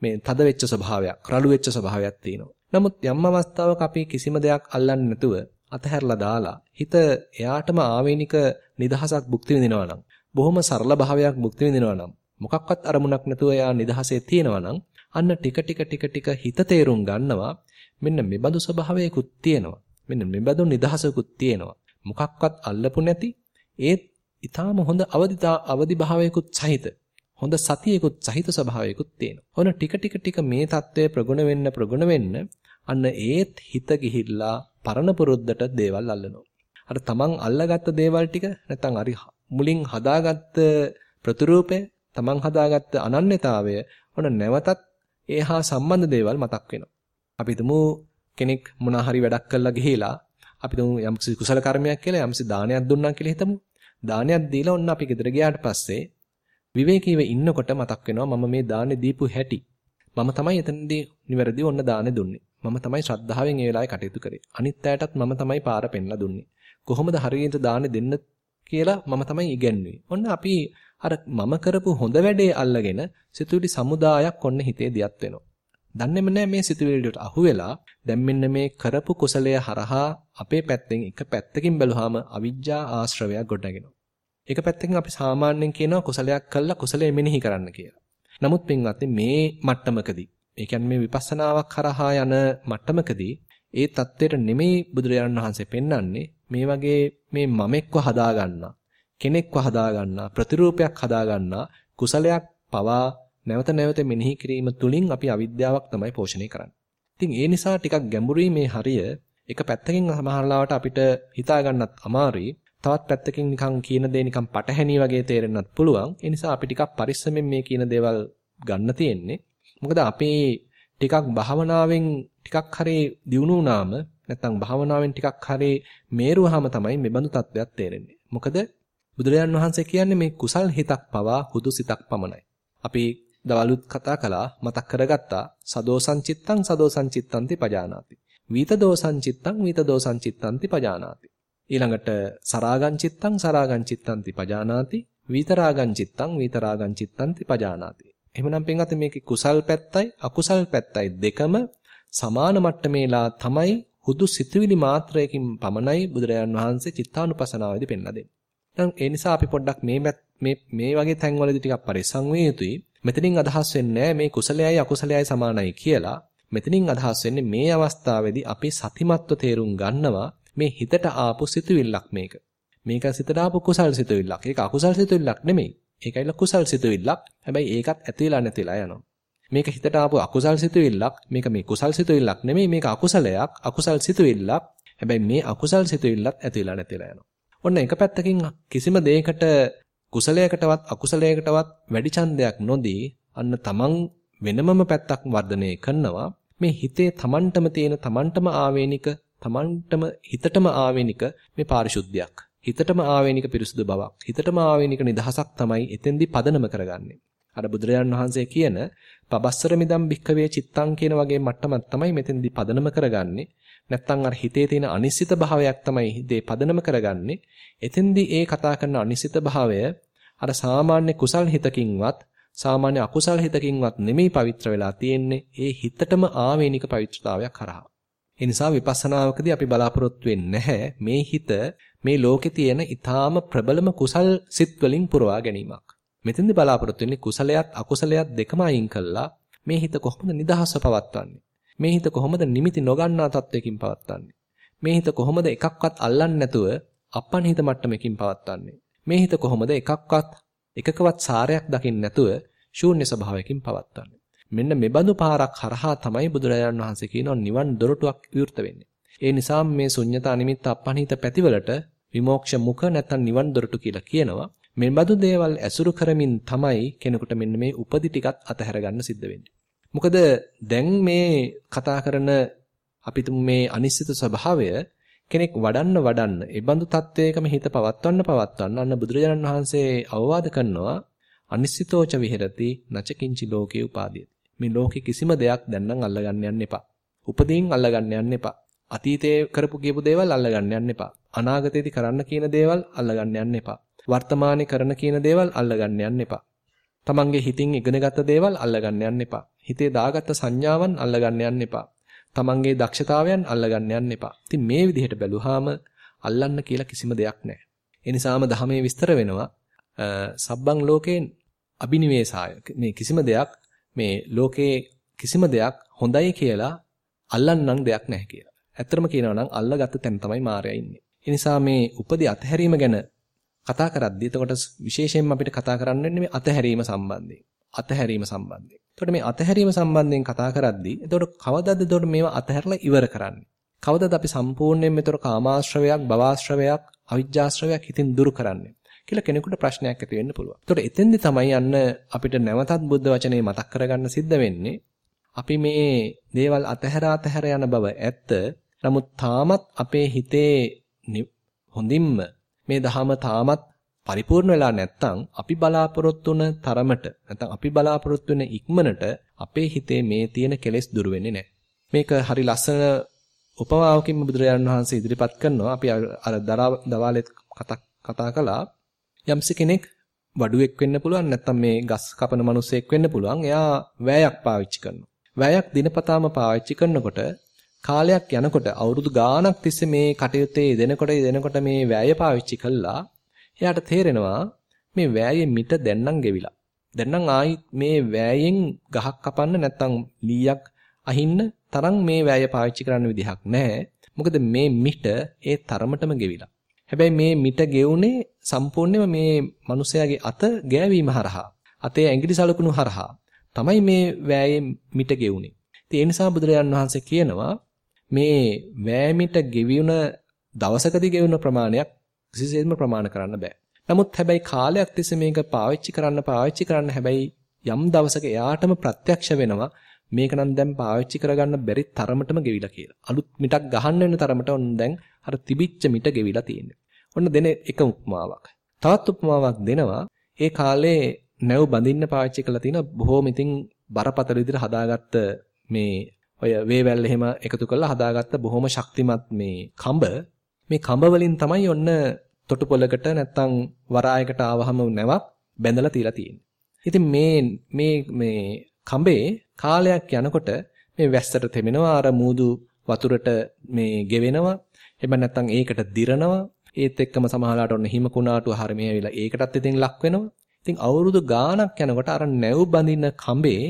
මේ තද වෙච්ච ස්වභාවයක්, රළු වෙච්ච ස්වභාවයක් තියෙනවා. නමුත් යම් අවස්ථාවක අපි කිසිම දෙයක් අල්ලන්නේ නැතුව අතහැරලා දාලා හිත එයාටම ආවේනික නිදහසක් භුක්ති විඳිනවා නම් බොහොම සරල භාවයක් භුක්ති විඳිනවා නම් මොකක්වත් අරමුණක් නැතුව එයා නිදහසේ තියෙනවා නම් අන්න ටික ටික ටික ටික හිත තේරුම් ගන්නවා මෙන්න මෙබඳු ස්වභාවයකුත් තියෙනවා මෙන්න මෙබඳු නිදහසකුත් තියෙනවා මොකක්වත් අල්ලපු නැති ඒත් ඊටාම හොඳ අවදිතා අවදි භාවයකුත් සහිත හොඳ සතියකුත් සහිත ස්වභාවයකුත් තියෙනවා. ඔන්න ටික ටික ටික මේ தત્ත්වය ප්‍රගුණ වෙන්න ප්‍රගුණ වෙන්න අන්න ඒත් හිත ගිහිල්ලා පරණ පුරුද්දට දේවල් අල්ලනවා. අර තමන් අල්ලගත්ත දේවල් ටික නැත්නම් අරි මුලින් හදාගත්ත ප්‍රතිරූපය තමන් හදාගත්ත අනන්‍යතාවය ඔන්න නැවතත් ඒහා සම්බන්ධ දේවල් මතක් වෙනවා. අපි හිතමු කෙනෙක් මොනා හරි වැඩක් කළා ගිහිලා අපි හිතමු යම්කිසි කුසල කර්මයක් කියලා යම්කිසි දානයක් දුන්නා කියලා හිතමු. දානයක් දීලා ඔන්න අපි ගෙදර ගියාට පස්සේ විවේකීව ඉන්නකොට මතක් වෙනවා මම මේ දානේ දීපු හැටි. මම තමයි එතනදී නිවැරදිව ඔන්න දානේ දුන්නේ. මම තමයි ශ්‍රද්ධාවෙන් ඒ වෙලාවේ කටයුතු කරේ. අනිත් අයටත් මම තමයි පාර පෙන්ලා දුන්නේ. කොහොමද හරියට දානේ දෙන්න කියලා මම තමයි ඉගැන්වුවේ. ඔන්න අපි අර මම කරපු හොඳ වැඩේ අල්ලගෙන සිතුවිලි සමුදායක් ඔන්න හිතේ දියත් වෙනවා. දන්නේම නැහැ මේ සිතුවිල්ලට අහුවෙලා දැන් මෙන්න මේ කරපු කුසලය හරහා අපේ පැත්තෙන් එක පැත්තකින් බැලුවාම අවිජ්ජා ආශ්‍රවය ගොඩනගෙනවා. එක පැත්තකින් අපි සාමාන්‍යයෙන් කියනවා කුසලයක් කළා කුසලය මෙනෙහි කරන්න කියලා. නමුත් පින්වත්නි මේ මට්ටමකදී ඒ කියන්නේ මේ විපස්සනාවක් කරහා යන මට්ටමකදී ඒ தත්ත්වයට නෙමෙයි බුදුරජාණන් වහන්සේ පෙන්වන්නේ මේ වගේ මේ මමෙක්ව හදාගන්නා කෙනෙක්ව හදාගන්නා ප්‍රතිරූපයක් හදාගන්නා කුසලයක් පවා නැවත නැවත මෙනෙහි කිරීම තුලින් අපි අවිද්‍යාවක් තමයි පෝෂණය කරන්නේ. ඉතින් ඒ නිසා ටිකක් ගැඹුරුයි මේ හරිය. එක පැත්තකින් සමහරලාවට අපිට හිතා ගන්නත් අමාරුයි. තවත් පැත්තකින් නිකන් කියන දේ නිකන් පටහැනි වගේ තේරෙන්නත් පුළුවන්. ඒ නිසා අපි ටිකක් පරිස්සමෙන් මේ කියන දේවල් ගන්න තියෙන්නේ. මොකද අපි ටිකක් භාවනාවෙන් ටිකක් හරි දියුණු වුණාම නැත්නම් භාවනාවෙන් ටිකක් හරි මේරුවාම තමයි මේ බඳු තත්වයක් තේරෙන්නේ. මොකද බුදුරජාන් වහන්සේ කියන්නේ මේ කුසල් හිතක් පවා හුදු සිතක් පමණයි. අපි දවලුත් කතා කළා මතක් කරගත්තා සදෝසං චිත්තං සදෝසං චිත්තන්ති පජානාති. වීත දෝසං චිත්තං වීත දෝසං චිත්තන්ති පජානාති. ඊළඟට සරාගං චිත්තං සරාගං චිත්තන්ති පජානාති. වීතරාගං චිත්තං වීතරාගං චිත්තන්ති පජානාති. එහෙමනම් පින්වත් මේකේ කුසල් පැත්තයි අකුසල් පැත්තයි දෙකම සමාන මට්ටමේලා තමයි හුදු සිතුවිලි මාත්‍රයකින් පමණයි බුදුරජාන් වහන්සේ චිත්තානුපසනාවේදී පෙන්ලා දෙන්නේ. දැන් ඒ නිසා අපි පොඩ්ඩක් මේ මේ මේ වගේ තැන්වලදී ටිකක් පරිස්සම් වෙ යුතුයි. මෙතනින් අදහස් වෙන්නේ මේ කුසලයයි අකුසලයයි සමානයි කියලා. මෙතනින් අදහස් වෙන්නේ මේ අවස්ථාවේදී අපි සතිමත්ව තේරුම් ගන්නවා මේ හිතට ආපු සිතුවිල්ලක් මේක. මේක සිතට ආපු කුසල් සිතුවිල්ලක්. ඒක අකුසල් සිතුවිල්ලක් නෙමෙයි. ඒකයිල කුසල් සිතුවිල්ලක්. හැබැයි ඒකත් ඇතිලා නැතිලා යනවා. මේක හිතට ආපු අකුසල් සිතුවිල්ලක්. මේක මේ කුසල් සිතුවිල්ලක් නෙමෙයි. මේක අකුසලයක්. අකුසල් සිතුවිල්ලක්. හැබැයි මේ අකුසල් සිතුවිල්ලත් ඇතිලා නැතිලා යනවා. ඔන්න එක පැත්තකින් කිසිම දෙයකට කුසලයකටවත් අකුසලයකටවත් වැඩි ඡන්දයක් නොදී අන්න තමන් වෙනමම පැත්තක් වර්ධනය කරනවා. මේ හිතේ තමන්ටම තියෙන තමන්ටම ආවේනික තමන්ටම හිතටම ආවේනික මේ පාරිශුද්ධියක්. හිතටම ආවේනික පිරිසුදු බවක්. හිතටම ආවේනික නිදහසක් තමයි එතෙන්දී පදනම කරගන්නේ. අර බුදුරජාන් වහන්සේ කියන පබස්සර මිදම් භික්කවේ චිත්තං කියන වගේ මට්ටමක් තමයි මෙතෙන්දී පදනම කරගන්නේ. නැත්තම් අර හිතේ තියෙන අනිශ්චිත භාවයක් තමයි හිතේ පදනම කරගන්නේ. එතෙන්දී ඒ කතා කරන අනිශ්චිත භාවය අර සාමාන්‍ය කුසල් හිතකින්වත් සාමාන්‍ය අකුසල් හිතකින්වත් නෙමෙයි පවිත්‍ර වෙලා තියෙන්නේ. ඒ හිතටම ආවේනික පවිත්‍රතාවයක් කරා. ඒ නිසා විපස්සනාවකදී අපි බලාපොරොත්තු වෙන්නේ මේ හිත මේ ලෝකේ තියෙන ඊටාම ප්‍රබලම කුසල් සිත් වලින් පුරවා ගැනීමක්. මෙතෙන්දී බලාපොරොත්තු වෙන්නේ කුසලයක් අකුසලයක් දෙකම අයින් කළා මේ හිත කොහොමද නිදහස්ව පවත්වන්නේ? මේ හිත කොහොමද නිමිති නොගන්නා තත්වයකින් පවත්වන්නේ? මේ හිත කොහොමද එකක්වත් අල්ලන්නේ නැතුව අපනිහිත මට්ටමකින් පවත්වන්නේ? මේ හිත කොහොමද එකක්වත් එකකවත් සාරයක් දකින්න නැතුව ශූන්‍ය ස්වභාවයකින් පවත්වන්නේ? මෙන්න මෙබඳු පාරක් හරහා තමයි බුදුරජාණන් වහන්සේ කියනවා නිවන් දොරටුවක් විවෘත වෙන්නේ. ඒ නිසා මේ ශුන්්‍යතා නිමිත්ත අපනිහිත පැතිවලට විමෝක්ෂ මුඛ නැත්නම් නිවන් දොරටු කියලා කියනවා. මෙබඳු දේවල් ඇසුරු කරමින් තමයි කෙනෙකුට මෙන්න මේ උපදි ටිකත් අතහැර ගන්න සිද්ධ වෙන්නේ. මොකද දැන් මේ කතා කරන අපිට මේ අනිශ්චිත ස්වභාවය කෙනෙක් වඩන්න වඩන්න ඒ බඳු තත්වයකම හිත පවත්වන්න පවත්වන්න අන්න බුදුරජාණන් වහන්සේ අවවාද කරනවා අනිශ්චිතෝච විහෙරති නචකින්චි ලෝකේ උපාදීයති. මේ ලෝකේ කිසිම දෙයක් දැන් නම් අල්ලගන්න යන්න එපා. උපදීන් අල්ලගන්න යන්න එපා. අතීතයේ කරපු කියපු දේවල් අල්ලගන්න යන්න එපා. අනාගතයේදී කරන්න කියන දේවල් අල්ලගන්න යන්න එපා. වර්තමානයේ කරන කියන දේවල් අල්ලගන්න යන්න එපා. තමන්ගේ හිතින් ඉගෙනගත්ත දේවල් අල්ලගන්න යන්න එපා. හිතේ දාගත්ත සංඥාවන් අල්ලගන්න යන්න එපා. තමන්ගේ දක්ෂතාවයන් අල්ලගන්න යන්න එපා. ඉතින් මේ විදිහට බැලුවාම අල්ලන්න කියලා කිසිම දෙයක් නැහැ. ඒ නිසාම ධහමේ විස්තර වෙනවා සබ්බං ලෝකේ අබිනිවේසාය. මේ කිසිම දෙයක් මේ ලෝකේ කිසිම දෙයක් හොඳයි කියලා අල්ලන්නම් දෙයක් නැහැ කියලා. ඇත්තටම කියනවා නම් අල්ලගත්ත තැන තමයි මායя ඉන්නේ. ඒ නිසා මේ උපදී අතහැරීම ගැන කතා කරද්දී එතකොට විශේෂයෙන්ම අපිට කතා කරන්න වෙන්නේ මේ අතහැරීම සම්බන්ධයෙන්. අතහැරීම සම්බන්ධයෙන්. එතකොට මේ අතහැරීම සම්බන්ධයෙන් කතා කරද්දී එතකොට කවදද එතකොට මේවා අතහැරලා ඉවර කරන්නේ? කවදද අපි සම්පූර්ණයෙන්ම එතකොට කාමාශ්‍රවයක්, භවආශ්‍රවයක්, අවිජ්ජාශ්‍රවයක් හිතින් දුරු කරන්නේ? කියලා කෙනෙකුට ප්‍රශ්නයක් ඇති වෙන්න පුළුවන්. එතකොට එතෙන්දි තමයි යන්න අපිට නැවතත් බුද්ධ වචනේ මතක් කරගන්න සිද්ධ වෙන්නේ. අපි මේ දේවල් අතහැර අතහැර යන බව ඇත්ත. නමුත් තාමත් අපේ හිතේ හොඳින්ම මේ දහම තාමත් පරිපූර්ණ වෙලා නැත්නම් අපි බලාපොරොත්තු වෙන තරමට නැත්නම් අපි බලාපොරොත්තු වෙන ඉක්මනට අපේ හිතේ මේ තියෙන කෙලෙස් දුර වෙන්නේ නැහැ. මේක හරි ලස්සන උපමාවකින් බුදුරජාණන් වහන්සේ ඉදිරිපත් කරනවා. අපි අර දවාලෙත් කතා කළා. යම්ස කෙනෙක් වඩුවෙක් වෙන්න පුළුවන් නැත්නම් මේ ගස් කපන මිනිසෙක් වෙන්න පුළුවන්. එයා වෑයක් පාවිච්චි කරනවා. වෑයක් දිනපතාම පාවිච්චි කරනකොට කාලයක් යනකොට අවුරුදු ගාණක් තිස්සේ මේ කටයුත්තේ දෙනකොට දෙනකොට මේ වෑය පාවිච්චි කළා එයාට තේරෙනවා මේ වෑයේ මිට දැන්නම් ගෙවිලා. දැන් නම් ආයි මේ වෑයෙන් ගහක් කපන්න නැත්තම් ලීයක් අහින්න තරම් මේ වෑය පාවිච්චි කරන්න විදිහක් නැහැ. මොකද මේ මිට ඒ තරමටම ගෙවිලා. හැබැයි මේ මිට ගෙවුනේ සම්පූර්ණයෙන්ම මේ මිනිසයාගේ අත ගෑවීම හරහා. අතේ ඇඟිලි සලකුණු හරහා තමයි මේ වෑයේ මිට ගෙවුනේ. ඉතින් ඒ නිසා බුදුරජාන් වහන්සේ කියනවා මේ වෑමිට ගෙවිුණ දවසකදී ගෙවුණ ප්‍රමාණයක් කිසිසේත්ම ප්‍රමාණ කරන්න බෑ. නමුත් හැබැයි කාලයක් තිස්සේ මේක පාවිච්චි කරන්න පාවිච්චි කරන්න හැබැයි යම් දවසක එයාටම ප්‍රත්‍යක්ෂ වෙනවා මේක නම් දැන් පාවිච්චි කරගන්න බැරි තරමටම ගෙවිලා කියලා. අලුත් මිටක් ගහන්න වෙන තරමට ඔන්න දැන් අර තිබිච්ච මිට ගෙවිලා තියෙන්නේ. ඔන්න දෙන එක උපමාවක්. තවත් උපමාවක් දෙනවා. ඒ කාලේ නැව් බඳින්න පාවිච්චි කරලා තියෙන බොහෝම ඉතින් බරපතල විදිහට හදාගත්ත මේ ඔය වේවැල් එහෙම එකතු කරලා හදාගත්ත බොහොම ශක්තිමත් මේ කඹ මේ කඹ වලින් තමයි ඔන්න තොටුපොලකට නැත්තම් වරායකට ආවහම නැවක් බැඳලා තියලා තියෙන්නේ. ඉතින් මේ මේ මේ කඹේ කාලයක් යනකොට මේ වැස්සට තෙමෙනවා අර මූදු වතුරට මේ ගෙවෙනවා. එහෙම නැත්නම් ඒකට දිරනවා. ඒත් එක්කම සමහරලාට ඔන්න හිම කුණාටුව හරිය වෙලා ඒකටත් ඉතින් ලක් වෙනවා. ඉතින් අවුරුදු ගාණක් යනකොට අර නැව් බඳින කඹේ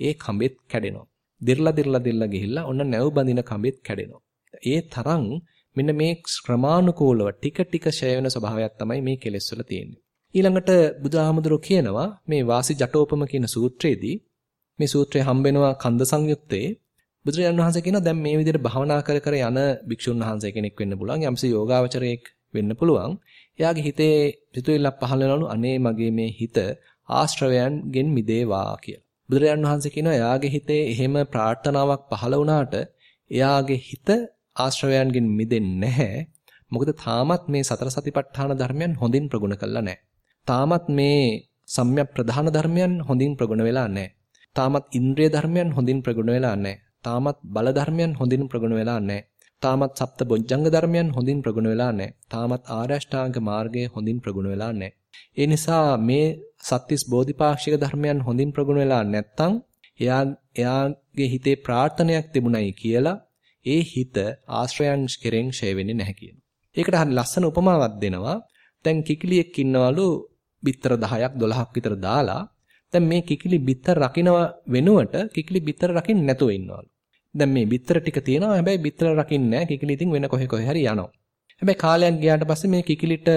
ඒ කඹෙත් කැඩෙනවා. දිර්ලා දිර්ලා දිර්ලා ගිහිල්ලා ඔන්න නැව් බඳින කඹෙත් කැඩෙනවා. ඒ තරම් මෙන්න මේ ක්‍රමානුකූලව ටික ටික ෂය වෙන ස්වභාවයක් තමයි මේ කෙලෙස් වල තියෙන්නේ. ඊළඟට බුදුහාමුදුරුවෝ කියනවා මේ වාසි ජටෝපම කියන සූත්‍රයේදී මේ සූත්‍රය හම්බෙනවා කන්ද සංයුත්තේ බුදුරජාණන් වහන්සේ කියනවා දැන් මේ විදිහට භවනා කර කර යන භික්ෂුන් වහන්සේ කෙනෙක් වෙන්න පුළුවන් යම්සි යෝගාවචරයෙක් වෙන්න පුළුවන්. එයාගේ හිතේ සිතුවිල්ලක් පහළ වෙනවලු අනේ මගේ මේ හිත ආශ්‍රවයන්ගෙන් මිදේවා කියලා. බුදුරජාණන් වහන්සේ කියනවා එයාගේ හිතේ එහෙම ප්‍රාර්ථනාවක් පහළ වුණාට එයාගේ හිත ආශ්‍රවයන්ගෙන් මිදෙන්නේ නැහැ. මොකද තාමත් මේ සතර සතිපට්ඨාන ධර්මයන් හොඳින් ප්‍රගුණ කළා නැහැ. තාමත් මේ සම්‍යක් ප්‍රධාන ධර්මයන් හොඳින් ප්‍රගුණ වෙලා නැහැ. තාමත් ඉන්ද්‍රිය ධර්මයන් හොඳින් ප්‍රගුණ වෙලා නැහැ. තාමත් බල ධර්මයන් හොඳින් ප්‍රගුණ වෙලා නැහැ. තාමත් සප්ත බොජ්ජංග ධර්මයන් හොඳින් ප්‍රගුණ වෙලා නැහැ. තාමත් ආර්යෂ්ටාංග මාර්ගය හොඳින් ප්‍රගුණ වෙලා නැහැ. ඒ නිසා මේ සත්‍තිස් බෝධිපාක්ෂික ධර්මයන් හොඳින් ප්‍රගුණ වෙලා නැත්තම් එයා එයාගේ හිතේ ප්‍රාර්ථනයක් තිබුණයි කියලා ඒ හිත ආශ්‍රයන් කෙරෙන් ෂය වෙන්නේ නැහැ කියනවා. ඒකට හරි ලස්සන උපමාවක් දෙනවා. දැන් කිකිලියෙක් ඉන්නවලු බිත්තර 10ක් 12ක් විතර දාලා දැන් මේ කිකිලි බිත්තර රකින්න වෙනුවට කිකිලි බිත්තර රකින්න නැතුව ඉන්නවලු. දැන් මේ බිත්තර ටික තියෙනවා හැබැයි බිත්තර රකින්නේ නැහැ. කිකිලි ඉතින් වෙන කොහෙ කොහෙ හරි යනවා. හැබැයි කාලයක් ගියාට පස්සේ මේ කිකිලිට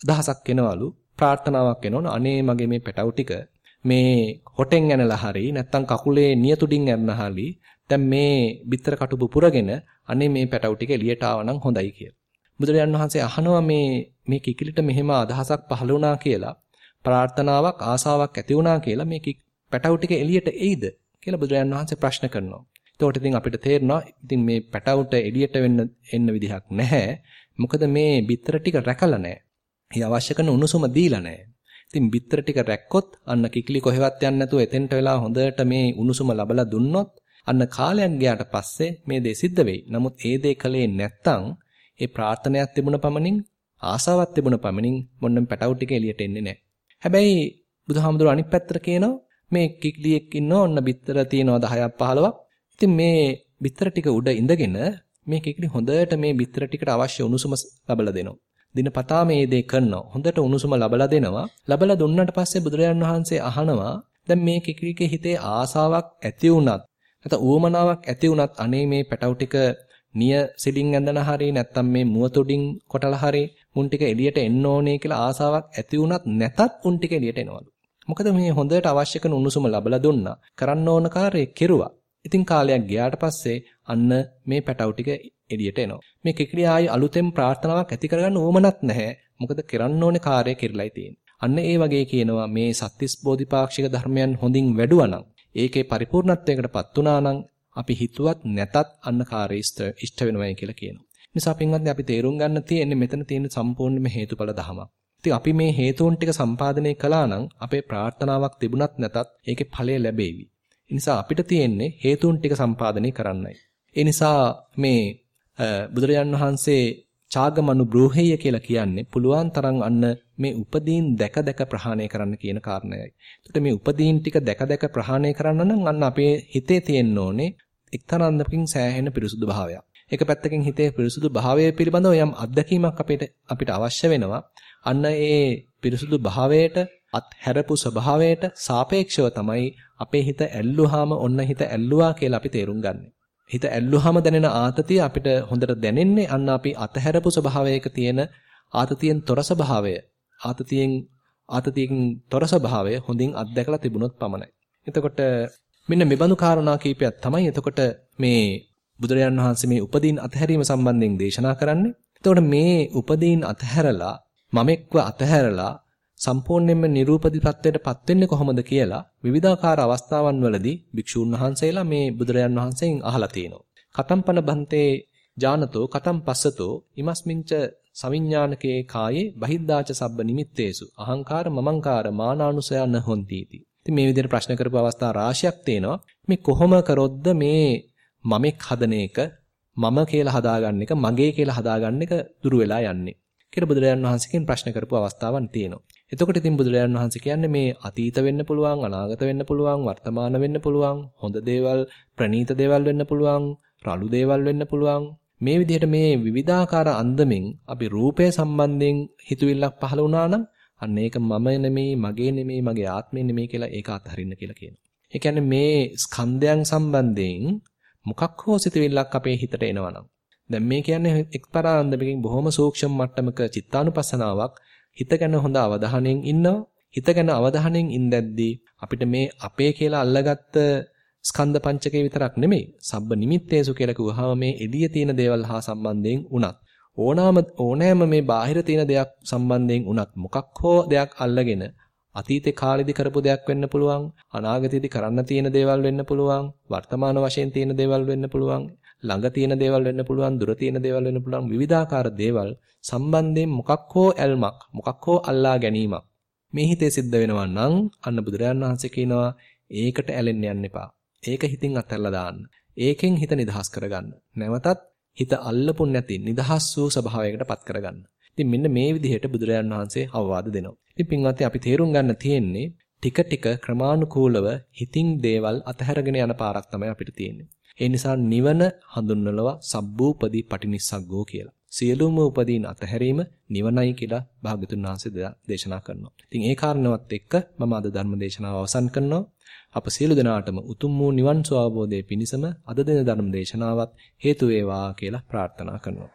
දහසක් එනවලු ප්‍රාර්ථනාවක් එනවලු අනේ මගේ මේ පැටවු ටික මේ හොටෙන් ඇනලා හරි නැත්තම් කකුලේ නියතුඩින් ඇරනහලි දැන් මේ බිත්තර කටුපු පුරගෙන අනේ මේ පැටවු ටික එළියට ආවනම් හොඳයි කියලා. බුදුරජාණන් වහන්සේ අහනවා මේ මේ කිකිලිට මෙහෙම අදහසක් පහළ වුණා කියලා ප්‍රාර්ථනාවක් ආසාවක් ඇති වුණා කියලා මේ පැටවු ටික එළියට එයිද කියලා බුදුරජාණන් වහන්සේ ප්‍රශ්න කරනවා. එතකොට ඉතින් අපිට තේරෙනවා ඉතින් මේ පැටවුට එළියට වෙන්න එන්න විදිහක් නැහැ. මොකද මේ බිත්තර ටික රැකලා නැහැ. ඒ අවශ්‍ය කරන උණුසුම දීලා නැහැ. ඉතින් බිත්තර ටික රැක්කොත් අන්න කිකිලි කොහෙවත් යන්නේ නැතුව එතෙන්ට වෙලා හොඳට මේ උණුසුම ලබලා දුන්නොත් අන්න කාලයක් ගියාට පස්සේ මේ දේ සිද්ධ වෙයි. නමුත් ඒ දේ කලේ නැත්තම් ඒ ප්‍රාර්ථනයක් තිබුණ පමණින් ආසාවක් තිබුණ පමණින් මොන්නම් පැටවු ටික එළියට එන්නේ නැහැ. හැබැයි බුදුහාමුදුරුවෝ අනිත් පැත්තට කියනවා මේ කික්ලියෙක් ඉන්නව ඔන්න බිත්තර තියෙනවා 10ක් 15ක්. ඉතින් මේ බිත්තර ටික උඩ ඉඳගෙන මේ කික්ලි හොඳට මේ බිත්තර ටිකට අවශ්‍ය උණුසුම ලබලා දෙනවා. දිනපතා මේ දේ කරනවා. හොඳට උණුසුම ලබලා දෙනවා. ලබලා දුන්නාට පස්සේ බුදුරජාන් වහන්සේ අහනවා දැන් මේ කික්ලිගේ හිතේ ආසාවක් ඇති වුණත් නැත්නම් ඌමනාවක් ඇති වුණත් අනේ මේ පැටවු ටික නිය සිලින් ඇඳන හරි නැත්නම් මේ මුවතොඩින් කොටලා හරි මුන් ටික එළියට එන්න ඕනේ කියලා ආසාවක් ඇති වුණත් නැතත් උන් ටික එළියට එනවලු. මොකද මේ හොඳට අවශ්‍ය කරන උණුසුම ලබලා දුන්නා. කරන්න ඕන කාර්යය කෙරුවා. ඉතින් කාලයක් ගියාට පස්සේ අන්න මේ පැටවු ටික එළියට එනවා. මේ කිකිලිය ආයි අලුතෙන් ප්‍රාර්ථනාවක් ඇති කරගන්න ඕමනක් නැහැ. මොකද කරන්න ඕනේ කාර්යය කෙරලයි තියෙන්නේ. අන්න ඒ වගේ කියනවා මේ සත්‍තිස් බෝධිපාක්ෂික ධර්මයන් හොඳින් වැඩුවා නම් ඒකේ පරිපූර්ණත්වයකටපත් වුණා නම් අපි හිතුවත් නැතත් අන්න කාර්ය ඉෂ්ට වෙනවයි කියලා කියනවා. නිසා පින්වත්නි අපි තේරුම් ගන්න තියෙන්නේ මෙතන තියෙන සම්පූර්ණම හේතුඵල ධමයක්. ඉතින් අපි මේ හේතුන් ටික සම්පාදනය කළා නම් අපේ ප්‍රාර්ථනාවක් තිබුණත් නැතත් ඒකේ ඵලය ලැබෙවි. ඒ නිසා අපිට තියෙන්නේ හේතුන් ටික සම්පාදනය කරන්නයි. ඒ නිසා මේ බුදුරජාන් වහන්සේ චාගමනු බ්‍රෝහෙය කියලා කියන්නේ පුළුවන් තරම් අන්න මේ උපදීන් දැක දැක ප්‍රහාණය කරන්න කියන කාරණයයි. එතකොට මේ උපදීන් ටික දැක දැක ප්‍රහාණය කරන්න නම් අන්න අපේ හිතේ තියෙන්න ඕනේ එක්තරාන්දකින් සෑහෙන පිරිසුදු භාවයක්. එක පැත්තකින් හිතේ පිරිසුදු භාවය පිළිබඳව යම් අත්දැකීමක් අපිට අපිට අවශ්‍ය වෙනවා. අන්න ඒ පිරිසුදු භාවයට අත්හැරපු ස්වභාවයට සාපේක්ෂව තමයි අපේ හිත ඇල්ලුවාම ඔන්න හිත ඇල්ලුවා කියලා අපි තේරුම් ගන්නෙ. හිත ඇල්ලුවාම දැනෙන ආතතිය අපිට හොඳට දැනෙන්නේ අන්න අපි අතහැරපු ස්වභාවයක තියෙන ආතතියෙන් තොර ස්වභාවය. ආතතියෙන් ආතතියෙන් තොර ස්වභාවය හොඳින් අත්දැකලා තිබුණොත් පමණයි. එතකොට මෙන්න මෙබඳු කාරණා කීපයක් තමයි එතකොට මේ බුදුරජාන් වහන්සේ මේ උපදීන් අතහැරීම සම්බන්ධයෙන් දේශනා කරන්නේ. එතකොට මේ උපදීන් අතහැරලා මමෙක්ව අතහැරලා සම්පූර්ණයෙන්ම නිරූපදිපත්වයටපත් වෙන්නේ කොහොමද කියලා විවිධාකාර අවස්ථාවන් වලදී භික්ෂූන් වහන්සේලා මේ බුදුරජාන් වහන්සේගෙන් අහලා තියෙනවා. කතම්පන බන්තේ ජානතෝ කතම් පස්සතෝ ඉමස්මින්ච සවිඥානකේ කායේ බහිද්දාච සබ්බ නිමිත්තේසු අහංකාර මමංකාර මානානුසයන හොಂತಿති. ඉතින් මේ විදිහට ප්‍රශ්න කරපු අවස්ථා රාශියක් තේනවා. මේ කොහොම කරොත්ද මේ මමෙක් හදන එක මම කියලා හදාගන්න එක මගේ කියලා හදාගන්න එක දුර වෙලා යන්නේ. කියලා බුදුරජාණන් වහන්සේගෙන් ප්‍රශ්න කරපු අවස්ථාවක් තියෙනවා. එතකොට ඉතින් බුදුරජාණන් වහන්සේ කියන්නේ මේ අතීත වෙන්න පුළුවන්, අනාගත වෙන්න පුළුවන්, වර්තමාන වෙන්න පුළුවන්, හොඳ දේවල්, ප්‍රණීත දේවල් වෙන්න පුළුවන්, රළු දේවල් වෙන්න පුළුවන්. මේ විදිහට මේ විවිධාකාර අන්දමින් අපි රූපය සම්බන්ධයෙන් හිතුවිල්ලක් පහළ වුණා නම් අන්න ඒක මම නෙමෙයි, මගේ නෙමෙයි, මගේ ආත්මය නෙමෙයි කියලා ඒක අත්හරින්න කියලා කියනවා. ඒ කියන්නේ මේ ස්කන්ධයන් සම්බන්ධයෙන් මොකක් හෝ සිතුවිල්ලක් අපේ හිතට එනවනම් දැන් මේ කියන්නේ එක්තරා අන්දමකින් බොහොම සූක්ෂම මට්ටමක චිත්තානුපස්සනාවක් හිත ගැන හොඳ අවධානයෙන් ඉන්නවා හිත ගැන අවධානයෙන් ඉඳද්දී අපිට මේ අපේ කියලා අල්ලගත්ත ස්කන්ධ පංචකේ විතරක් නෙමෙයි සබ්බ නිමිත්තේසු කියලා කිව්වහම මේ එළිය තියෙන දේවල් හා සම්බන්ධයෙන් උනත් ඕනාම ඕනෑම මේ බාහිර තියෙන දෙයක් සම්බන්ධයෙන් උනත් මොකක් හෝ දෙයක් අල්ලගෙන අතීතේ කාලෙදි කරපු දෙයක් වෙන්න පුළුවන් අනාගතයේදී කරන්න තියෙන දේවල් වෙන්න පුළුවන් වර්තමාන වශයෙන් තියෙන දේවල් වෙන්න පුළුවන් ළඟ තියෙන දේවල් වෙන්න පුළුවන් දුර තියෙන දේවල් වෙන්න පුළුවන් විවිධාකාර දේවල් සම්බන්ධයෙන් මොකක් හෝ ඇල්මක් මොකක් හෝ අල්ලා ගැනීමක් මේ හිතේ සිද්ධ වෙනවා නම් අන්න බුදුරජාණන් වහන්සේ කියනවා ඒකට ඇලෙන්න යන්න එපා. ඒක හිතින් අත්හැරලා දාන්න. ඒකෙන් හිත නිදහස් කරගන්න. නැවතත් හිත අල්ලපු නැති නිදහස් වූ ස්වභාවයකට පත් කරගන්න. ඉතින් මෙන්න මේ විදිහට බුදුරජාණන් වහන්සේ අවවාද දෙනවා. ඉතින් පින්වත්නි අපි තේරුම් ගන්න තියෙන්නේ ටික ටික ක්‍රමානුකූලව හිතින් දේවල් අතහැරගෙන යන පාරක් තමයි අපිට තියෙන්නේ. ඒ නිසා නිවන හඳුන්වනවා සබ්බූපදී පටිනිස්සග්ගෝ කියලා. සියලුම උපදීන් අතහැරීම නිවනයි කියලා භාගතුන් වහන්සේ දේශනා කරනවා. ඉතින් ඒ කාරණාවත් එක්ක මම අද ධර්ම දේශනාව අවසන් කරනවා. අප සියලු දෙනාටම උතුම් වූ නිවන් සුව අවබෝධයේ පිණසම අද දින ධර්ම දේශනාවත් හේතු වේවා කියලා ප්‍රාර්ථනා කරනවා.